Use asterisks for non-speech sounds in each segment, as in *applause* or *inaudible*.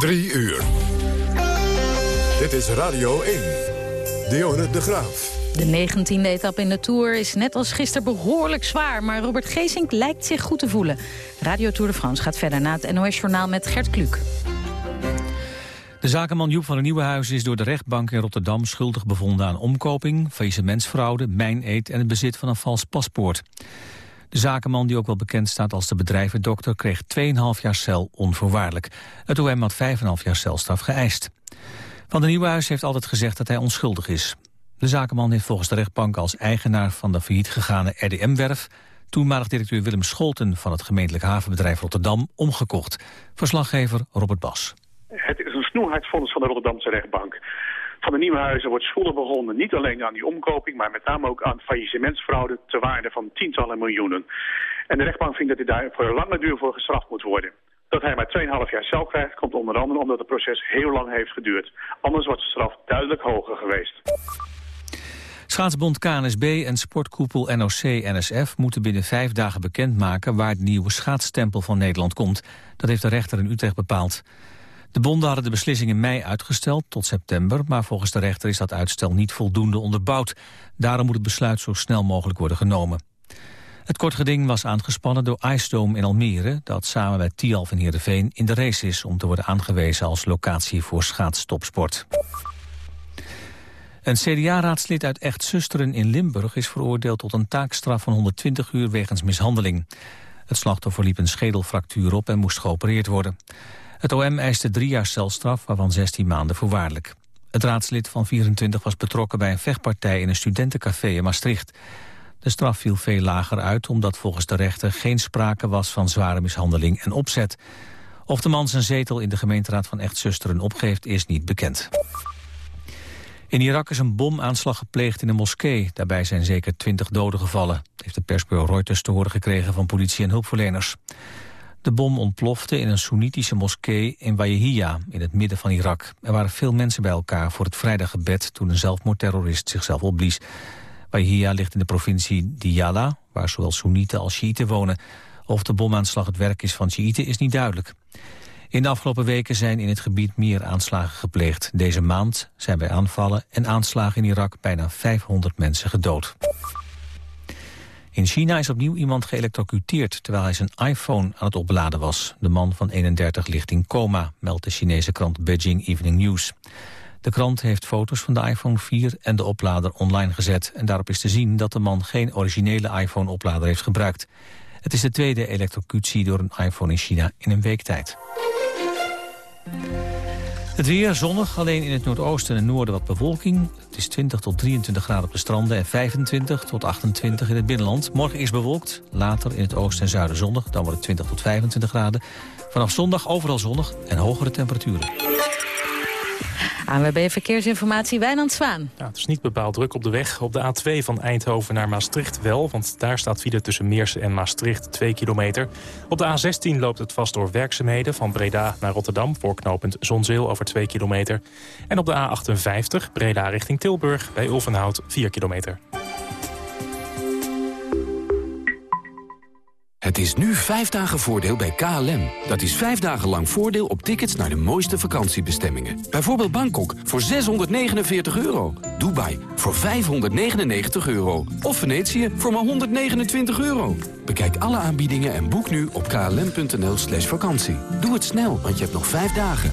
Drie uur. Dit is Radio 1. Dionne de Graaf. De 19e etappe in de Tour is net als gisteren behoorlijk zwaar... maar Robert Geesink lijkt zich goed te voelen. Radio Tour de France gaat verder na het NOS-journaal met Gert Kluk. De zakenman Joep van der Nieuwenhuizen is door de rechtbank in Rotterdam schuldig bevonden aan omkoping, faillissementsfraude, mijneet en het bezit van een vals paspoort. De zakenman, die ook wel bekend staat als de bedrijvendokter, kreeg 2,5 jaar cel onvoorwaardelijk. Het OM had 5,5 jaar celstraf geëist. Van der Nieuwenhuis heeft altijd gezegd dat hij onschuldig is. De zakenman heeft volgens de rechtbank als eigenaar van de failliet gegane RDM-werf toenmalig directeur Willem Scholten van het gemeentelijk havenbedrijf Rotterdam omgekocht. Verslaggever Robert Bas. Het is een snoelheidsvonnis van de Rotterdamse rechtbank. Van de Nieuwenhuizen wordt schuldig begonnen niet alleen aan die omkoping... maar met name ook aan faillissementsfraude te waarde van tientallen miljoenen. En de rechtbank vindt dat hij daar voor een lange duur voor gestraft moet worden. Dat hij maar 2,5 jaar cel krijgt komt onder andere omdat het proces heel lang heeft geduurd. Anders wordt de straf duidelijk hoger geweest. Schaatsbond KNSB en sportkoepel NOC-NSF moeten binnen vijf dagen bekendmaken waar het nieuwe schaatsstempel van Nederland komt. Dat heeft de rechter in Utrecht bepaald. De bonden hadden de beslissing in mei uitgesteld tot september... maar volgens de rechter is dat uitstel niet voldoende onderbouwd. Daarom moet het besluit zo snel mogelijk worden genomen. Het kortgeding was aangespannen door IJsdome in Almere... dat samen met Tialf en Heerenveen in de race is... om te worden aangewezen als locatie voor schaatstopsport. Een CDA-raadslid uit Echt-Zusteren in Limburg is veroordeeld tot een taakstraf van 120 uur wegens mishandeling. Het slachtoffer liep een schedelfractuur op en moest geopereerd worden. Het OM eiste drie jaar celstraf, waarvan 16 maanden voorwaardelijk. Het raadslid van 24 was betrokken bij een vechtpartij in een studentencafé in Maastricht. De straf viel veel lager uit omdat volgens de rechter geen sprake was van zware mishandeling en opzet. Of de man zijn zetel in de gemeenteraad van Echt-Zusteren opgeeft is niet bekend. In Irak is een bomaanslag gepleegd in een moskee. Daarbij zijn zeker 20 doden gevallen. Heeft de persbureau Reuters te horen gekregen van politie en hulpverleners. De bom ontplofte in een Soenitische moskee in Wajehia, in het midden van Irak. Er waren veel mensen bij elkaar voor het vrijdaggebed toen een zelfmoordterrorist zichzelf opblies. Wajehia ligt in de provincie Diyala, waar zowel Soenieten als Shiiten wonen. Of de bomaanslag het werk is van Shiiten is niet duidelijk. In de afgelopen weken zijn in het gebied meer aanslagen gepleegd. Deze maand zijn bij aanvallen en aanslagen in Irak bijna 500 mensen gedood. In China is opnieuw iemand geëlectrocuteerd terwijl hij zijn iPhone aan het opladen was. De man van 31 ligt in coma, meldt de Chinese krant Beijing Evening News. De krant heeft foto's van de iPhone 4 en de oplader online gezet. En daarop is te zien dat de man geen originele iPhone-oplader heeft gebruikt. Het is de tweede elektrocutie door een iPhone in China in een week tijd. Het weer zonnig, alleen in het noordoosten en noorden wat bewolking. Het is 20 tot 23 graden op de stranden en 25 tot 28 in het binnenland. Morgen is bewolkt, later in het oosten en zuiden zonnig. Dan wordt het 20 tot 25 graden. Vanaf zondag overal zonnig en hogere temperaturen. ANWB Verkeersinformatie, Wijnand Zwaan. Ja, het is niet bepaald druk op de weg. Op de A2 van Eindhoven naar Maastricht wel, want daar staat file tussen Meersen en Maastricht 2 kilometer. Op de A16 loopt het vast door werkzaamheden van Breda naar Rotterdam... voorknopend Zonzeel over 2 kilometer. En op de A58 Breda richting Tilburg bij Ulvenhout 4 kilometer. Het is nu vijf dagen voordeel bij KLM. Dat is vijf dagen lang voordeel op tickets naar de mooiste vakantiebestemmingen. Bijvoorbeeld Bangkok voor 649 euro. Dubai voor 599 euro. Of Venetië voor maar 129 euro. Bekijk alle aanbiedingen en boek nu op klm.nl slash vakantie. Doe het snel, want je hebt nog vijf dagen.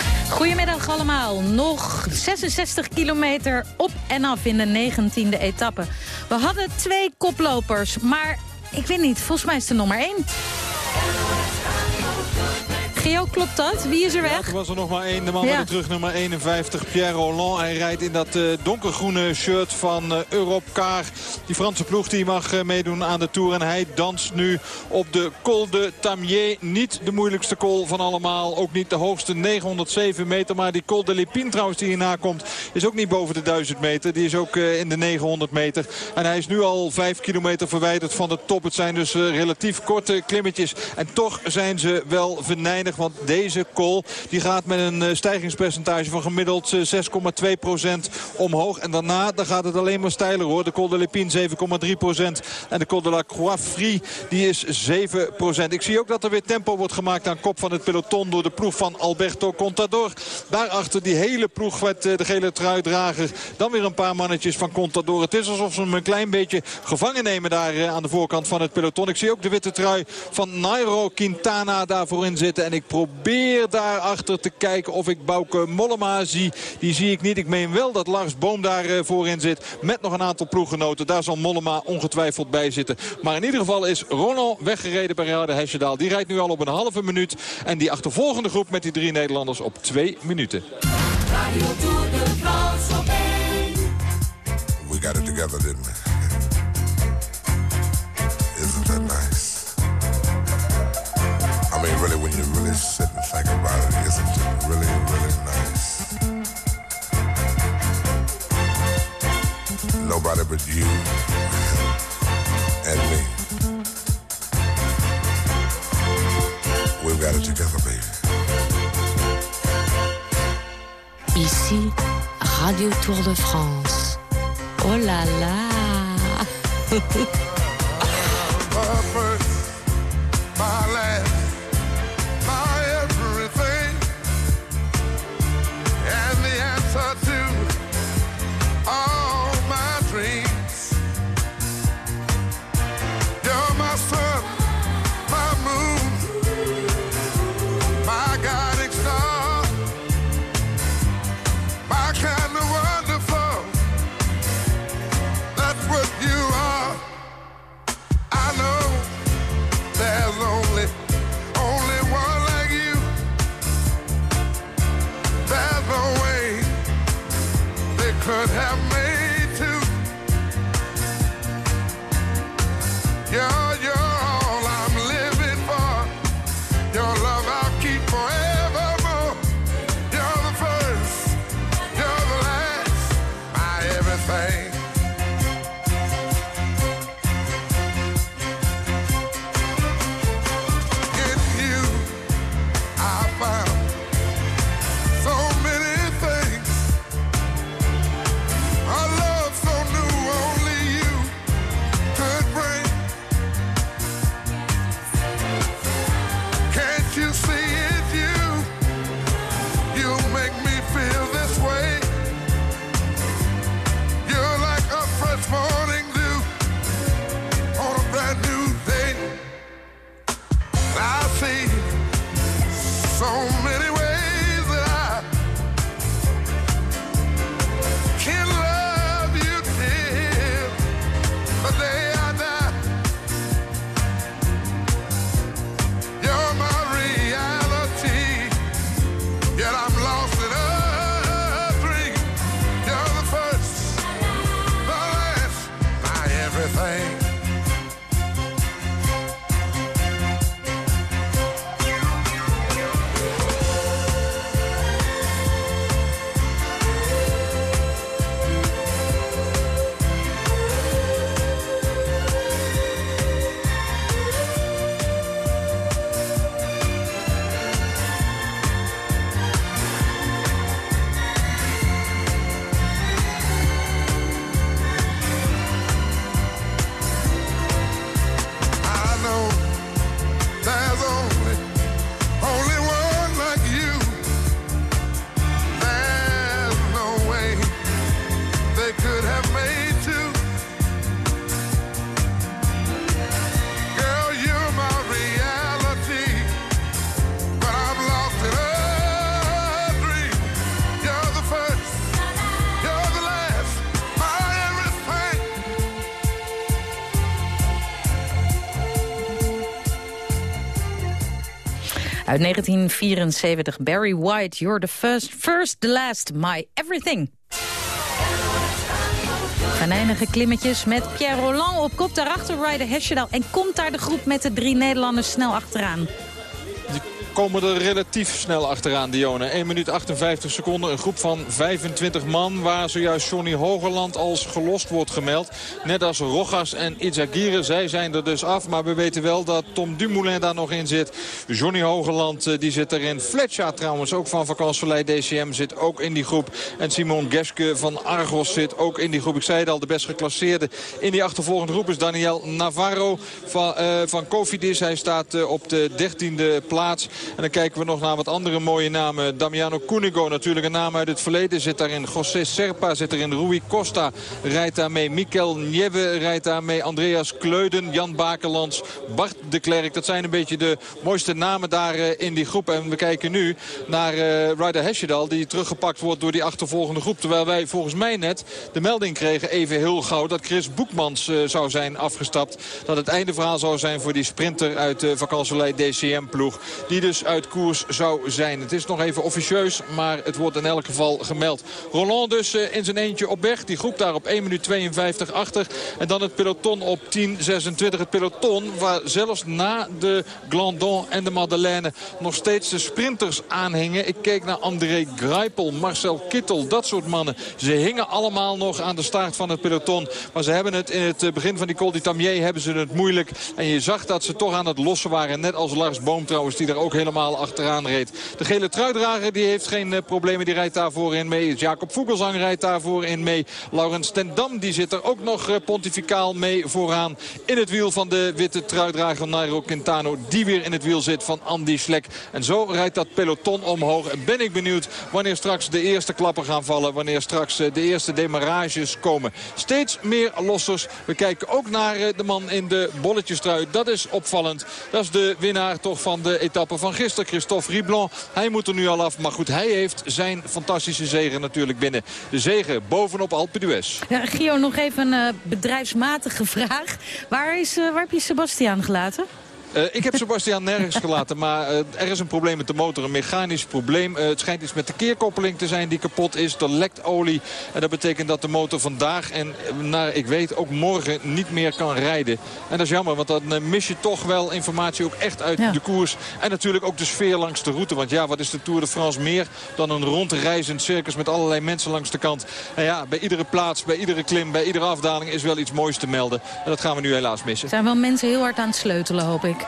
Goedemiddag allemaal. Nog 66 kilometer op en af in de 19e etappe. We hadden twee koplopers, maar ik weet niet, volgens mij is de nummer 1. Geo, klopt dat? Wie is er weg? Ja, er was er nog maar één. De man ja. met de terug 51, Pierre Roland. Hij rijdt in dat uh, donkergroene shirt van uh, Europcar. Die Franse ploeg die mag uh, meedoen aan de Tour. En hij danst nu op de Col de Tamier. Niet de moeilijkste col van allemaal. Ook niet de hoogste 907 meter. Maar die Col de Lépine trouwens die hierna komt is ook niet boven de 1000 meter. Die is ook in de 900 meter. En hij is nu al 5 kilometer verwijderd van de top. Het zijn dus relatief korte klimmetjes. En toch zijn ze wel venijnig. Want deze col die gaat met een stijgingspercentage van gemiddeld 6,2 procent omhoog. En daarna dan gaat het alleen maar steiler hoor. De Col de Lépine 7,3 procent. En de Col de la Croix-Frie die is 7 procent. Ik zie ook dat er weer tempo wordt gemaakt aan kop van het peloton door de ploeg van Alberto Contador. Daarachter die hele ploeg met de gele truidrager. Dan weer een paar mannetjes van Contador. Het is alsof ze hem een klein beetje gevangen nemen daar aan de voorkant van het peloton. Ik zie ook de witte trui van Nairo Quintana daar voorin zitten. En ik probeer daarachter te kijken of ik Bouke Mollema zie. Die zie ik niet. Ik meen wel dat Lars Boom daar uh, voorin zit. Met nog een aantal ploeggenoten. Daar zal Mollema ongetwijfeld bij zitten. Maar in ieder geval is Ronald weggereden bij Rade Hesjedaal. Die rijdt nu al op een halve minuut. En die achtervolgende groep met die drie Nederlanders op twee minuten. We got it together, didn't we? Isn't that nice? I mean, really, when you sit and think about it, isn't it really, really nice? Nobody but you and me. We've got it together, baby. Ici, Radio Tour de France. Oh là là *laughs* Uit 1974, Barry White, You're the first, first, the last, my everything. Venijnige klimmetjes met Pierre Roland op kop. Daarachter Ryder Hesjedal. En komt daar de groep met de drie Nederlanders snel achteraan komen er relatief snel achteraan, Dione. 1 minuut 58 seconden. Een groep van 25 man waar zojuist Johnny Hogerland als gelost wordt gemeld. Net als Rogas en Itzagire. Zij zijn er dus af. Maar we weten wel dat Tom Dumoulin daar nog in zit. Johnny Hogerland eh, die zit erin. Fletcher trouwens ook van Vakantsoleil DCM zit ook in die groep. En Simon Geske van Argos zit ook in die groep. Ik zei het al, de best geclasseerde in die achtervolgende groep is Daniel Navarro van, uh, van Cofidis. Hij staat uh, op de 13e plaats. En dan kijken we nog naar wat andere mooie namen. Damiano Cunigo, natuurlijk een naam uit het verleden, zit daarin. José Serpa zit erin. Rui Costa rijdt daarmee. Mikel Nieve rijdt daarmee. Andreas Kleuden, Jan Bakelands, Bart de Klerk. Dat zijn een beetje de mooiste namen daar eh, in die groep. En we kijken nu naar uh, Ryder Hesjedal, die teruggepakt wordt door die achtervolgende groep. Terwijl wij volgens mij net de melding kregen, even heel gauw, dat Chris Boekmans uh, zou zijn afgestapt. Dat het einde verhaal zou zijn voor die sprinter uit de uh, DCM-ploeg. Die dus uit koers zou zijn. Het is nog even officieus, maar het wordt in elk geval gemeld. Roland dus uh, in zijn eentje op weg. Die groep daar op 1 minuut 52 achter. En dan het peloton op 10.26. Het peloton waar zelfs na de Glandon en de Madeleine nog steeds de sprinters aanhingen. Ik keek naar André Greipel, Marcel Kittel, dat soort mannen. Ze hingen allemaal nog aan de start van het peloton. Maar ze hebben het in het eh, begin van die Col d'Itamier hebben ze het moeilijk. En je zag dat ze toch aan het lossen waren. Net als Lars Boom trouwens, die daar ook helemaal achteraan reed. De gele truidrager die heeft geen uh, problemen. Die rijdt daarvoor in mee. Jacob Vogelsang rijdt daarvoor in mee. Laurens ten Dam die zit er ook nog uh, pontificaal mee vooraan. In het wiel van de witte truidrager Nairo Quintano. Die weer in het wiel zit van Andy Schlek. En zo rijdt dat peloton omhoog. En ben ik benieuwd wanneer straks de eerste klappen gaan vallen. Wanneer straks uh, de eerste demarages komen. Steeds meer lossers. We kijken ook naar de man in de bolletjestrui. Dat is opvallend. Dat is de winnaar toch van de etappe van gisteren. Christophe Riblon. Hij moet er nu al af. Maar goed, hij heeft zijn fantastische zegen natuurlijk binnen. De zegen bovenop Alpe d'Huez. Ja, Gio, nog even een uh, bedrijfsmatige vraag. Waar, is, uh, waar heb je Sebastian gelaten? Uh, ik heb Sebastian nergens *laughs* gelaten, maar uh, er is een probleem met de motor. Een mechanisch probleem. Uh, het schijnt iets met de keerkoppeling te zijn die kapot is. Er lekt olie. En dat betekent dat de motor vandaag en naar ik weet ook morgen niet meer kan rijden. En dat is jammer, want dan mis je toch wel informatie ook echt uit ja. de koers. En natuurlijk ook de sfeer langs de route. Want ja, wat is de Tour de France meer dan een rondreizend circus met allerlei mensen langs de kant. En ja, bij iedere plaats, bij iedere klim, bij iedere afdaling is wel iets moois te melden. En dat gaan we nu helaas missen. Er zijn wel mensen heel hard aan het sleutelen, hoop ik.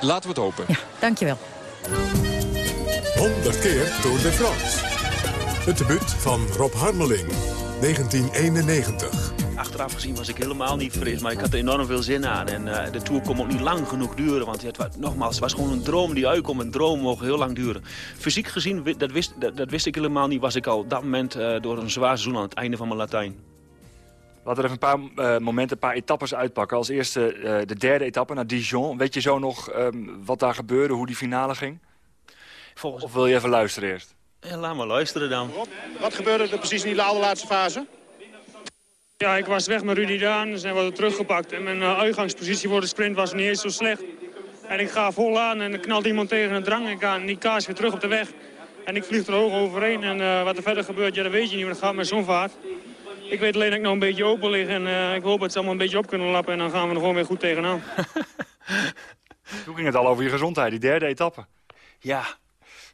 Laten we het hopen. Ja, dankjewel. 100 keer Tour de France. Het debuut van Rob Harmeling, 1991. Achteraf gezien was ik helemaal niet fris, maar ik had er enorm veel zin aan. En uh, de Tour kon ook niet lang genoeg duren, want het, nogmaals, het was gewoon een droom die uitkomt. Een droom mogen heel lang duren. Fysiek gezien, dat wist, dat, dat wist ik helemaal niet, was ik al op dat moment uh, door een zwaar seizoen aan het einde van mijn Latijn. Laten we er even een paar uh, momenten, een paar etappes uitpakken. Als eerste uh, de derde etappe naar Dijon. Weet je zo nog um, wat daar gebeurde, hoe die finale ging? Volgens... Of wil je even luisteren eerst? Ja, laat maar luisteren dan. Rob, wat gebeurde er precies in die allerlaatste fase? Ja, ik was weg met Rudy Daan. Ze zijn wat teruggepakt. En mijn uh, uitgangspositie voor de sprint was niet eens zo slecht. En ik ga vol aan en er knalt iemand tegen een drang. Ik ga die kaas weer terug op de weg. En ik vlieg er hoog overheen. En wat er verder gebeurt, ja, dat weet je niet. Maar het gaat met zo'n vaart. Ik weet alleen dat ik nog een beetje open lig en uh, ik hoop dat ze allemaal een beetje op kunnen lappen. En dan gaan we er gewoon weer goed tegenaan. *laughs* Toen ging het al over je gezondheid, die derde etappe. Ja.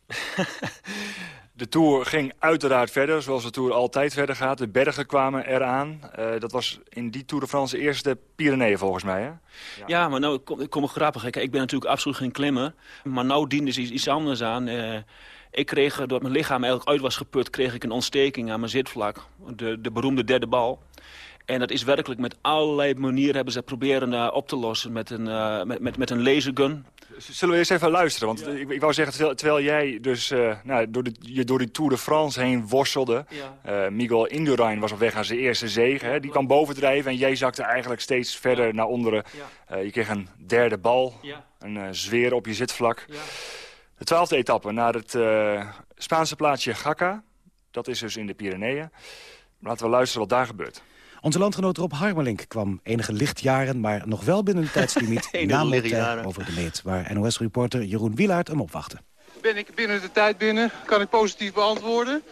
*laughs* de Tour ging uiteraard verder, zoals de Tour altijd verder gaat. De bergen kwamen eraan. Uh, dat was in die Tour de France de eerste Pyreneeën volgens mij, hè? Ja, ja maar nou, ik kom, ik kom grappig. Ik, ik ben natuurlijk absoluut geen klimmer. Maar nou diende ze iets, iets anders aan. Uh, ik kreeg, doordat mijn lichaam eigenlijk uit was geput... kreeg ik een ontsteking aan mijn zitvlak. De, de beroemde derde bal. En dat is werkelijk met allerlei manieren hebben ze proberen uh, op te lossen. Met een, uh, met, met, met een lasergun. Zullen we eens even luisteren? Want ja. ik, ik, wou zeggen, terwijl, terwijl jij dus uh, nou, door de, je door die Tour de France heen worstelde... Ja. Miguel Indurain was op weg aan zijn eerste zege. Hè? Die kwam bovendrijven en jij zakte eigenlijk steeds verder naar onderen. je kreeg een derde bal, een zweer op je zitvlak. De twaalfde etappe naar het uh, Spaanse plaatsje Gakka. Dat is dus in de Pyreneeën. Laten we luisteren wat daar gebeurt. Onze landgenoot Rob Harmelink kwam enige lichtjaren... maar nog wel binnen de tijdslimiet *laughs* na. Montaigne over de meet... waar NOS-reporter Jeroen Wielaert hem opwachtte. Ben ik binnen de tijd binnen? Kan ik positief beantwoorden?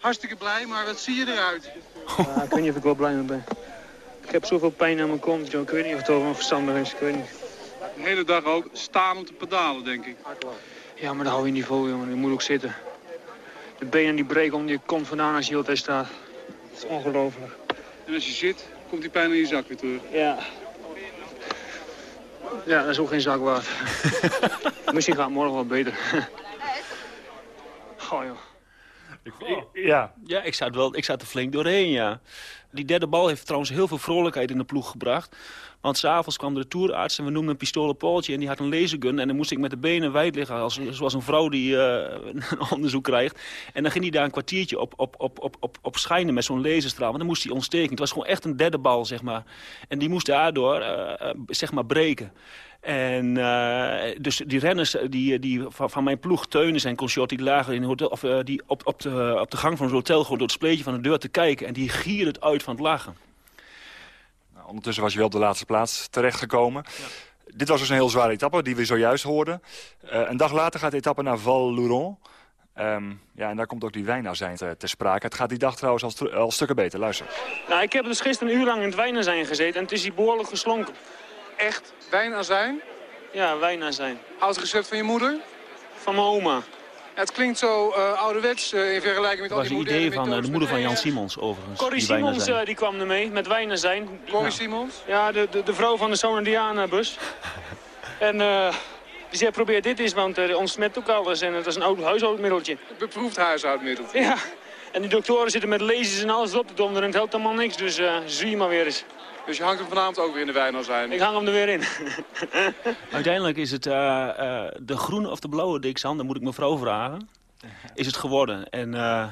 Hartstikke blij, maar wat zie je eruit? Ja, ik weet niet of ik wel blij mee ben. Ik heb zoveel pijn aan mijn kont, joh. Ik weet niet of het over verstandig is. Ik weet niet. De hele dag ook staan op de pedalen, denk ik. Ja, maar dan hou je niet vol, jongen. Je moet ook zitten. De benen die breken om je kont vandaan als je heel tijd staat. Het is ongelooflijk. En als je zit, komt die pijn in je zak weer terug. Ja. Ja, dat is ook geen zak waard. *laughs* Misschien gaat het morgen wel beter. *laughs* Goh, joh. Ja. Ja, ik zat, wel, ik zat er flink doorheen, ja. Die derde bal heeft trouwens heel veel vrolijkheid in de ploeg gebracht. Want s'avonds kwam de toerarts en we noemden een pistolen Paultje... en die had een lasergun en dan moest ik met de benen wijd liggen... Als, zoals een vrouw die eh, *laughs* een onderzoek krijgt. En dan ging hij daar een kwartiertje op, op, op, op, op, op schijnen met zo'n laserstraal. Want dan moest hij ontsteken. Het was gewoon echt een derde bal, zeg maar. En die moest daardoor, eh, eh, zeg maar, breken. En eh, dus die renners die, die van, van mijn ploeg, Teunis en Conchot, die lagen in hotel, of, eh, die op, op, de, op de gang van het hotel gewoon door het spleetje van de deur te kijken. En die gieren het uit van het lachen. Nou, ondertussen was je wel op de laatste plaats terechtgekomen. Dit was dus een heel zware etappe die we zojuist hoorden. Eh, een dag later gaat de etappe naar Val-Louron. Ehm, ja, en daar komt ook die wijnazijn te, ter sprake. Het gaat die dag trouwens al stukken beter. Luister. Nou, ik heb dus gisteren een uur lang in het wijnazijn gezeten en het is hier behoorlijk geslonken. Echt? Wijnazijn? Ja, wijnazijn. Oud recept van je moeder? Van mijn oma. Het klinkt zo eh, ouderwets eh, in vergelijking met Dat al was die een moderne idee van eh, de moeder van Jan. Simons, overigens. Corrie die Simons eh, die kwam ermee met wijnazijn. Corrie Simons? Ja, de, de, de vrouw van de Zoon Diana bus. *laughs* en eh die zei, probeer dit eens, want uh, ons smet ook alles. En het is een oud huishoudmiddeltje. Beproefd huishoudmiddel. Ja. En die doktoren zitten met lasers en alles erop te donderen. En het helpt allemaal niks, dus eh, zie je maar weer eens. Dus je hangt hem vanavond ook weer in de wijnazijn? Ik hang hem er weer in. *laughs* Uiteindelijk is het eh, eh, de groene of de blauwe Dixan, dat moet ik mevrouw vragen, is het geworden. En eh,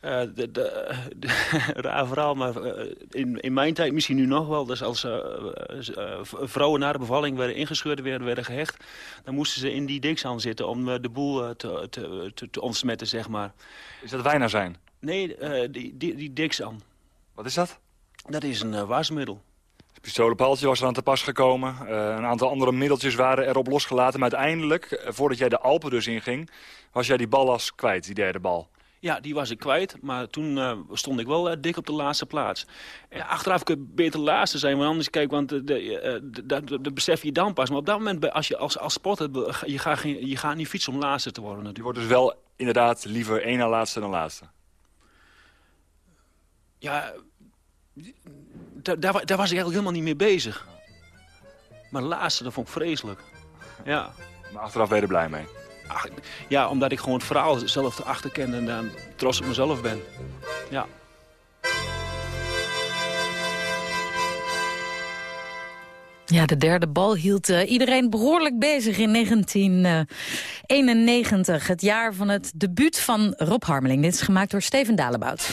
eh, de, de, de, *laughs* raar verhaal, maar in, in mijn tijd misschien nu nog wel. Dus als vrouwen na de bevalling werden ingescheurd, werden, werden gehecht... dan moesten ze in die Dixan zitten om de boel te, te, te, te ontsmetten, zeg maar. Is dat wijnazijn? Nee, eh, die, die, die Dixan. Wat is dat? Dat is een uh, wasmiddel. Het pistolenpaaltje was er aan te pas gekomen. Uh, een aantal andere middeltjes waren erop losgelaten. Maar uiteindelijk, uh, voordat jij de Alpen dus inging... was jij die ballast kwijt, die derde bal. Ja, die was ik kwijt. Maar toen uh, stond ik wel uh, dik op de laatste plaats. Ja, achteraf kun je beter laatste zijn. Want anders, kijk, want dat besef je dan pas. Maar op dat moment, als je als, als sporter... Je gaat, geen, je gaat niet fietsen om laatste te worden natuurlijk. Je wordt dus wel inderdaad liever één na laatste dan laatste. Ja, daar, daar, daar, was ik eigenlijk helemaal niet mee bezig. Maar laatste, dat vond ik vreselijk. Ja. Maar achteraf ben je er blij mee? Ach, ja, omdat ik gewoon het verhaal zelf erachter ken en dan trots op mezelf ben. Ja. Ja, de derde bal hield uh, iedereen behoorlijk bezig in 1991. Het jaar van het debuut van Rob Harmeling. Dit is gemaakt door Steven Dalebout.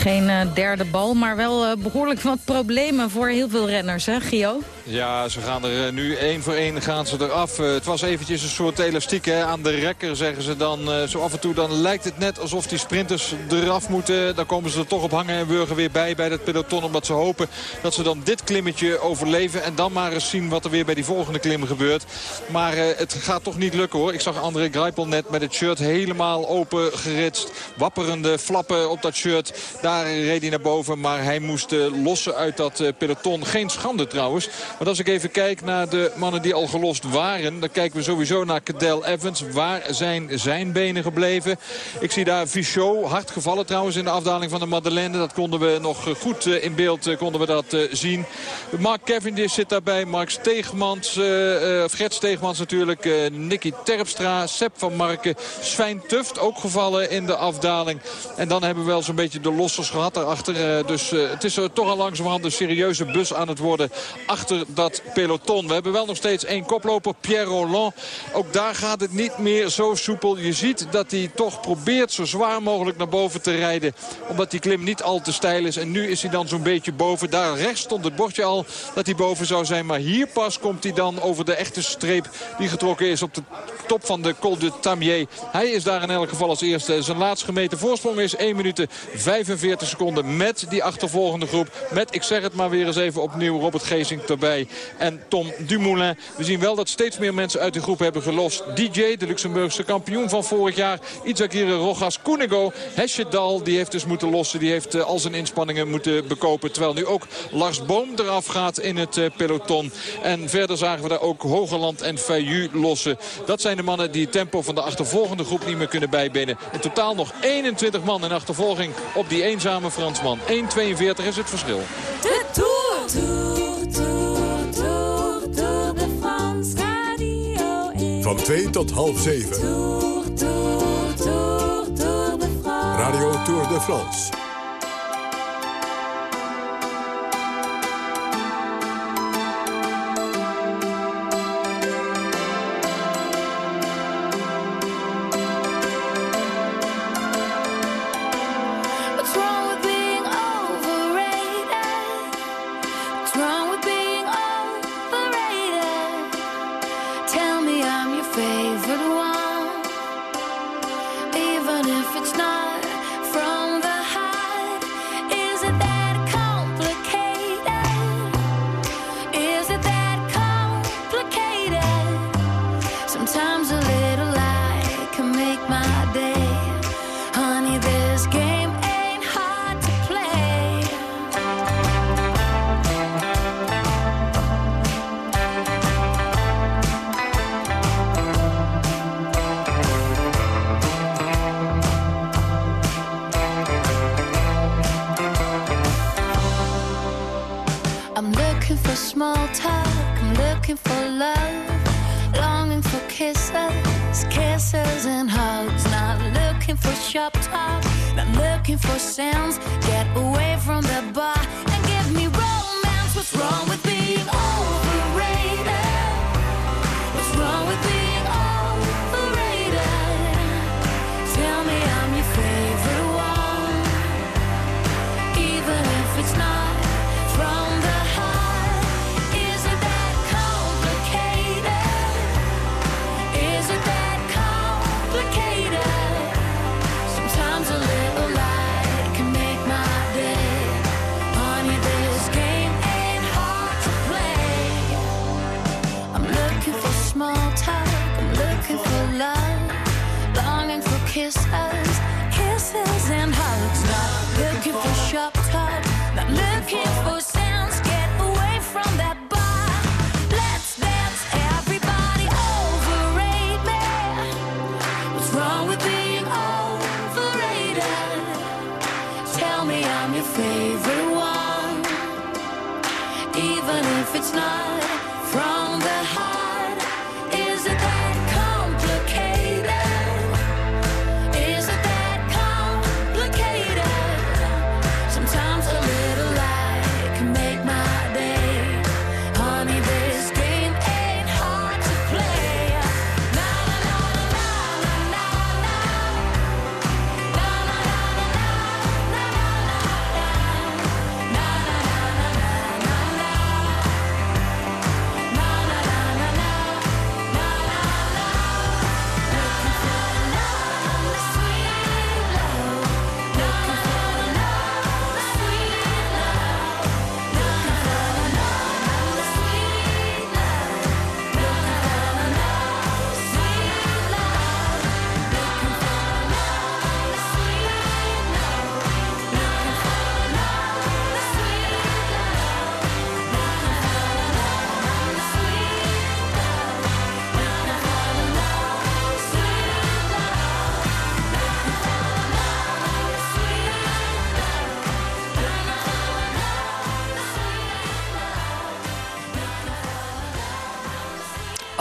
Geen uh, derde bal, maar wel uh, behoorlijk wat problemen voor heel veel renners, hè Gio? Ja, ze gaan er uh, nu één voor één gaan ze eraf. het was eventjes een soort elastiek aan de rekker, zeggen ze dan. zo af en toe dan lijkt het net alsof die sprinters eraf moeten. Dan komen ze er toch op hangen en wurgen weer bij bij dat peloton. Omdat ze hopen dat ze dan dit klimmetje overleven. En dan maar eens zien wat er weer bij die volgende klim gebeurt. Maar het gaat toch niet lukken hoor. Ik zag André Greipel net met het shirt helemaal open geritst. Wapperende flappen op dat shirt. Daar reed hij naar boven, maar hij moest uh, lossen uit dat uh, peloton. Geen schande trouwens. Want als ik even kijk naar de mannen die al gelost waren... dan kijken we sowieso naar Cadel Evans. Waar zijn zijn benen gebleven? Ik zie daar Fichot, hard gevallen trouwens in de afdaling van de Madeleine. Dat konden we nog goed uh, in beeld konden we dat zien. Mark Cavendish zit daarbij. Mark Steegmans, Fred Steegmans natuurlijk. Nicky Terpstra, Sepp van Marken. Sven Tuft ook gevallen in de afdaling. En dan hebben we wel zo'n beetje de losse gehad daarachter. Uh, dus uh, het is uh, toch al langzamerhand een serieuze bus aan het worden achter dat peloton. We hebben wel nog steeds één koploper, Pierre Roland. Ook daar gaat het niet meer zo soepel. Je ziet dat hij toch probeert zo zwaar mogelijk naar boven te rijden. Omdat die klim niet al te steil is. En nu is hij dan zo'n beetje boven. Daar rechts stond het bordje al dat hij boven zou zijn. Maar hier pas komt hij dan over de echte streep die getrokken is op de top van de Col de Tamier. Hij is daar in elk geval als eerste. Zijn laatst gemeten voorsprong is 1 minuut 45 seconden met die achtervolgende groep. Met, ik zeg het maar weer eens even opnieuw, Robert Geesink erbij. En Tom Dumoulin. We zien wel dat steeds meer mensen uit de groep hebben gelost. DJ, de Luxemburgse kampioen van vorig jaar. Itzakire Rojas Cunego. Hesje Dal, die heeft dus moeten lossen. Die heeft uh, al zijn inspanningen moeten bekopen. Terwijl nu ook Lars Boom eraf gaat in het uh, peloton. En verder zagen we daar ook Hogeland en Fayou lossen. Dat zijn de mannen die het tempo van de achtervolgende groep niet meer kunnen bijbenen. In totaal nog 21 man in achtervolging op die eenzame Fransman. 1.42 is het verschil. De Tour. Tour, Tour, Tour, Tour de France Radio 1. Van 2 tot half 7. Tour, Tour, Tour, Tour de France. Radio Tour de France. Favorite one, even if it's not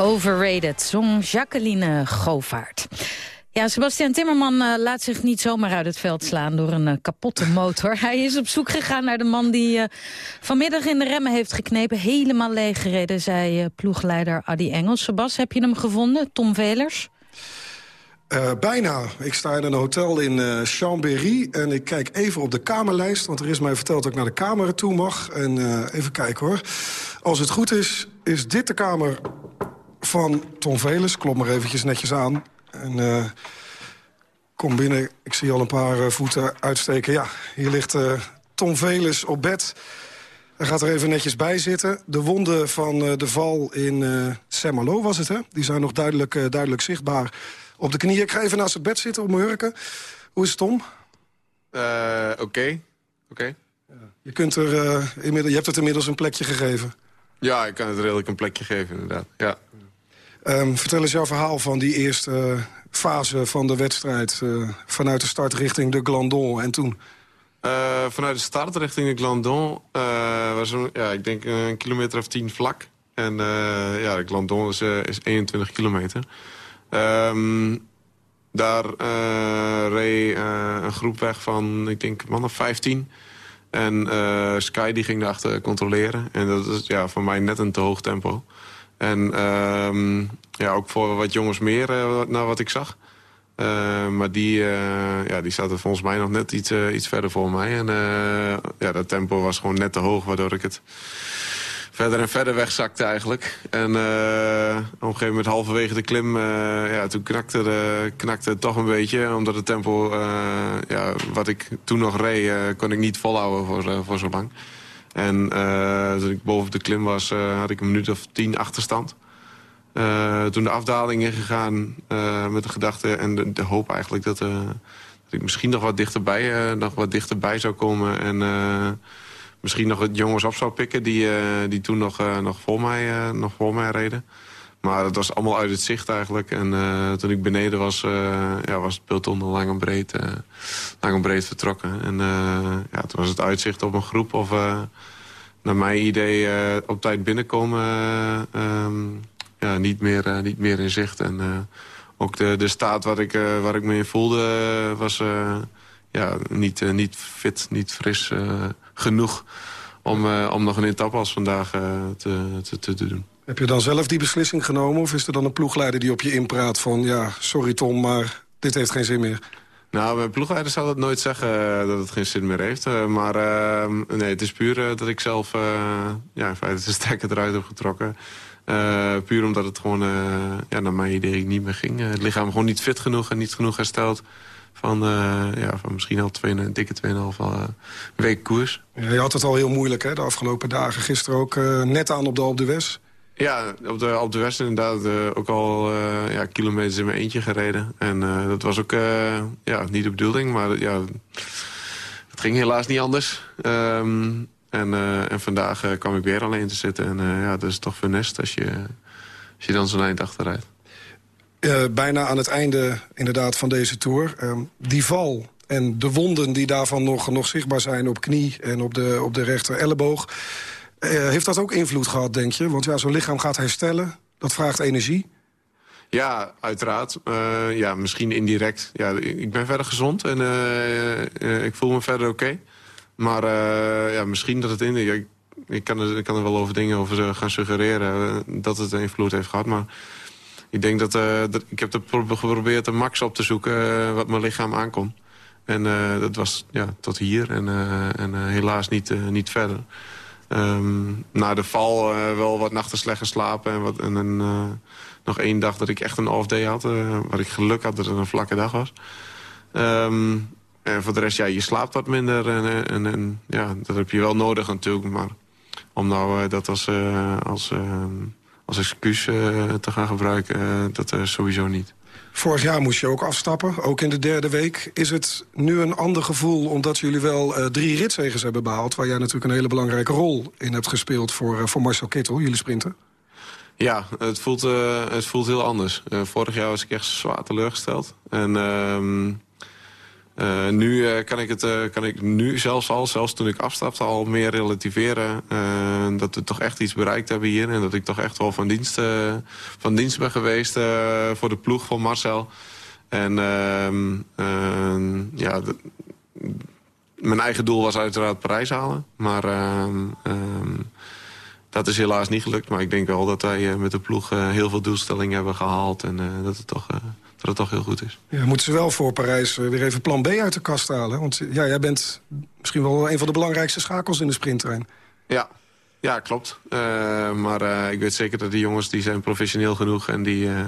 Overrated, zong Jacqueline Govaert. Ja, Sebastian Timmerman eh, laat zich niet zomaar uit het veld slaan door een eh, kapotte motor. *laughs* Hij is op zoek gegaan naar de man die eh, vanmiddag in de remmen heeft geknepen. Helemaal leeggereden, zei ploegleider Adi Engels. Sebas, heb je hem gevonden? Tom Velers? Bijna. Ik sta in een hotel in Chambéry en ik kijk even op de kamerlijst... want er is mij verteld dat ik naar de kamer toe mag. En even kijken hoor. Als het goed is, is dit de kamer van Tom Velers. Klop maar eventjes netjes aan. En eh, kom binnen. Ik zie al een paar eh, voeten uitsteken. Ja, hier ligt eh, Tom Velers op bed. Hij gaat er even netjes bij zitten. De wonden van de val in Saint-Malo was het, hè? Die zijn nog duidelijk, duidelijk zichtbaar op de knieën. Ik ga even naast het bed zitten op mijn hurken. Hoe is het, Tom? Oké. Oké. Je, kunt er, inmiddels, je hebt het inmiddels een plekje gegeven. Ja, ik kan het redelijk een plekje geven, inderdaad. Ja. Ehm, vertel eens jouw verhaal van die eerste eh, fase van de wedstrijd... eh, vanuit de start richting de Glandon en toen. Eh, vanuit de start richting de Glandon was er, ja, ik denk een kilometer of tien vlak. En ja, de Glandon is, eh, is 21 kilometer. Ehm, daar reed een groep weg van, ik denk, man of 15. En Sky die ging daarachter controleren. En dat is ja, voor mij net een te hoog tempo. En ehm, ja, ook voor wat jongens meer, eh, naar wat ik zag. Eh, maar die, eh, ja, die zaten volgens mij nog net iets, iets verder voor mij. En ja, dat tempo was gewoon net te hoog, waardoor ik het verder en verder wegzakte eigenlijk. En op een gegeven moment halverwege de klim, ja, toen knakte, knakte het toch een beetje. Omdat het tempo, ja, wat ik toen nog reed, kon ik niet volhouden voor, voor zo lang. En eh, toen ik boven de klim was, eh, had ik een minuut of tien achterstand. Eh, toen de afdaling ingegaan met de gedachte en de, hoop eigenlijk dat, dat ik misschien nog wat dichterbij, nog wat dichterbij zou komen. En misschien nog wat jongens op zou pikken die, die toen nog, nog, voor mij, nog voor mij reden. Maar dat was allemaal uit het zicht eigenlijk. En eh, toen ik beneden was, eh, ja, was het peloton lang en breed, eh, lang en breed vertrokken. En ja, toen was het uitzicht op een groep of naar mijn idee op tijd binnenkomen... eh, ehm, ja, niet, meer, niet meer in zicht. En ook de, de staat waar ik, waar ik me in voelde was ja, niet, niet fit, niet fris genoeg... Om, om nog een etappe als vandaag te, te, te doen. Heb je dan zelf die beslissing genomen? Of is er dan een ploegleider die op je inpraat van... ja, sorry Tom, maar dit heeft geen zin meer? Nou, mijn ploegleider zal dat nooit zeggen eh, dat het geen zin meer heeft. Eh, maar eh, nee, het is puur eh, dat ik zelf ja, in feite de stekker eruit heb getrokken. Puur omdat het gewoon ja, naar mijn idee niet meer ging. Het lichaam gewoon niet fit genoeg en niet genoeg hersteld. Van, ja, van misschien al twee, een dikke 2,5 uh, week koers. Ja, je had het al heel moeilijk hè, de afgelopen dagen. Gisteren ook net aan op de Alpe d'Huez. Ja, op de, op de West inderdaad uh, ook al uh, ja, kilometers in mijn eentje gereden. En uh, dat was ook ja, niet de bedoeling, maar ja, het ging helaas niet anders. Um, en, en vandaag kwam ik weer alleen te zitten. En ja, dat is toch funest als je, als je dan zo'n eind achterrijdt. bijna aan het einde inderdaad van deze Tour. Ehm, die val en de wonden die daarvan nog, nog zichtbaar zijn op knie en op de, op de rechter elleboog... Uh, heeft dat ook invloed gehad, denk je? Want ja, zo'n lichaam gaat herstellen, dat vraagt energie. Ja, uiteraard. Uh, ja, misschien indirect. Ja, ik ben verder gezond en uh, ik voel me verder oké. Maar ja, misschien dat het in... Ik, kan er, ik kan wel over dingen over gaan suggereren dat het invloed heeft gehad. Maar ik denk dat, dat ik heb geprobeerd de max op te zoeken wat mijn lichaam aankomt. En dat was ja, tot hier en, en helaas niet, niet verder. Um, na de val uh, wel wat nachten slecht geslapen. En, wat, en uh, nog één dag dat ik echt een off-day had. Uh, waar ik geluk had dat het een vlakke dag was. Um, en voor de rest, ja, je slaapt wat minder. En, en, en ja, dat heb je wel nodig natuurlijk. Maar om nou dat als, als, als excuus te gaan gebruiken, dat sowieso niet. Vorig jaar moest je ook afstappen, ook in de derde week. Is het nu een ander gevoel omdat jullie wel uh, drie ritzegens hebben behaald... waar jij natuurlijk een hele belangrijke rol in hebt gespeeld voor, uh, voor Marcel Kittel, jullie sprinter? Ja, het voelt, uh, het voelt heel anders. vorig jaar was ik echt zwaar teleurgesteld. En ehm, nu kan ik het kan ik nu zelfs al, zelfs toen ik afstapte, al meer relativeren. dat we toch echt iets bereikt hebben hier. En dat ik toch echt wel van dienst, van dienst ben geweest voor de ploeg van Marcel. En ehm, ehm, ja, mijn eigen doel was uiteraard Parijs halen. Maar ehm, dat is helaas niet gelukt. Maar ik denk wel dat wij eh, met de ploeg eh, heel veel doelstellingen hebben gehaald. En eh, dat, het toch, eh, dat het toch heel goed is. Ja, moeten ze wel voor Parijs eh, weer even plan B uit de kast halen. Want ja, jij bent misschien wel een van de belangrijkste schakels in de sprinttrein. Ja, ja klopt. Eh, maar eh, ik weet zeker dat die jongens die zijn professioneel genoeg. En die, eh,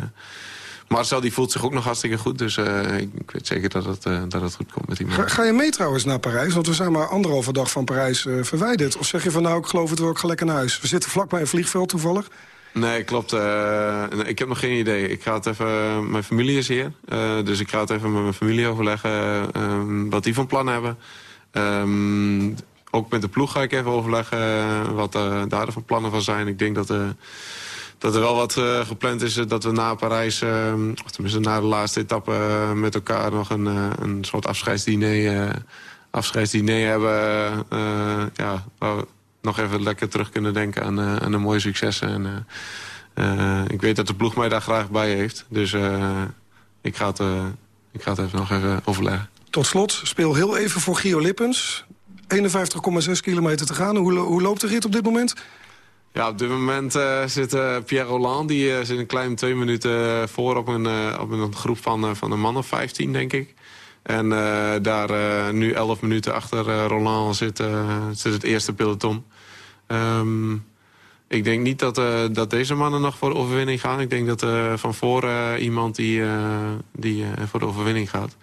Marcel die voelt zich ook nog hartstikke goed. Dus eh, ik, ik weet zeker dat het, dat het goed komt met die Ga, man. ga je mee trouwens naar Parijs? Want we zijn maar anderhalve dag van Parijs eh, verwijderd. Of zeg je van nou, ik geloof het wel, ik ga lekker naar huis. We zitten vlakbij een vliegveld toevallig. Nee, klopt. eh, ik heb nog geen idee. Ik ga het even... Mijn familie is hier. eh, dus ik ga het even met mijn familie overleggen eh, wat die van plan hebben. Ehm, ook met de ploeg ga ik even overleggen wat eh, daar van plannen van zijn. Ik denk dat, dat er wel wat gepland is dat we na Parijs... eh, of tenminste na de laatste etappe met elkaar nog een, een soort afscheidsdiner, afscheidsdiner hebben. ja, nog even lekker terug kunnen denken aan, eh, aan de mooie successen. En, eh, eh, ik weet dat de ploeg mij daar graag bij heeft. Dus ik, ga het, ik ga het even nog even overleggen. Tot slot, speel heel even voor Gio Lippens. 51,6 kilometer te gaan. Hoe, hoe loopt de rit op dit moment? Ja, op dit moment eh, zit Pierre Roland. Die zit een klein twee minuten voor op een, op een groep van, van een man of 15, denk ik. En eh, daar eh, nu 11 minuten achter eh, Roland zit, zit het eerste peloton. Ehm, ik denk niet dat, dat deze mannen nog voor de overwinning gaan. Ik denk dat van voor eh, iemand die, die voor de overwinning gaat.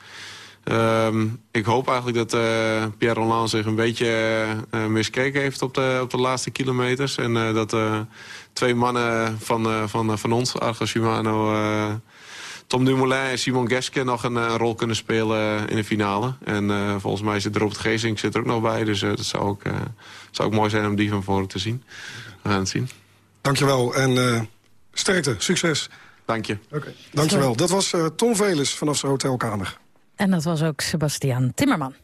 Ehm, ik hoop eigenlijk dat Pierre Roland zich een beetje miskeken heeft op de, op de laatste kilometers. En dat twee mannen van, van, van ons, Argo Shimano, Tom Dumoulin en Simon Geske nog een, eh, een rol kunnen spelen in de finale. En eh, volgens mij zit Robert Geesink zit er ook nog bij. Dus eh, dat zou ook, eh, zou ook mooi zijn om die van voren te zien. We gaan het zien. Dankjewel en eh, sterkte, succes. Dank je. Oké. Dankjewel. Dat was eh, Tom Veles vanaf zijn hotelkamer. En dat was ook Sebastian Timmerman.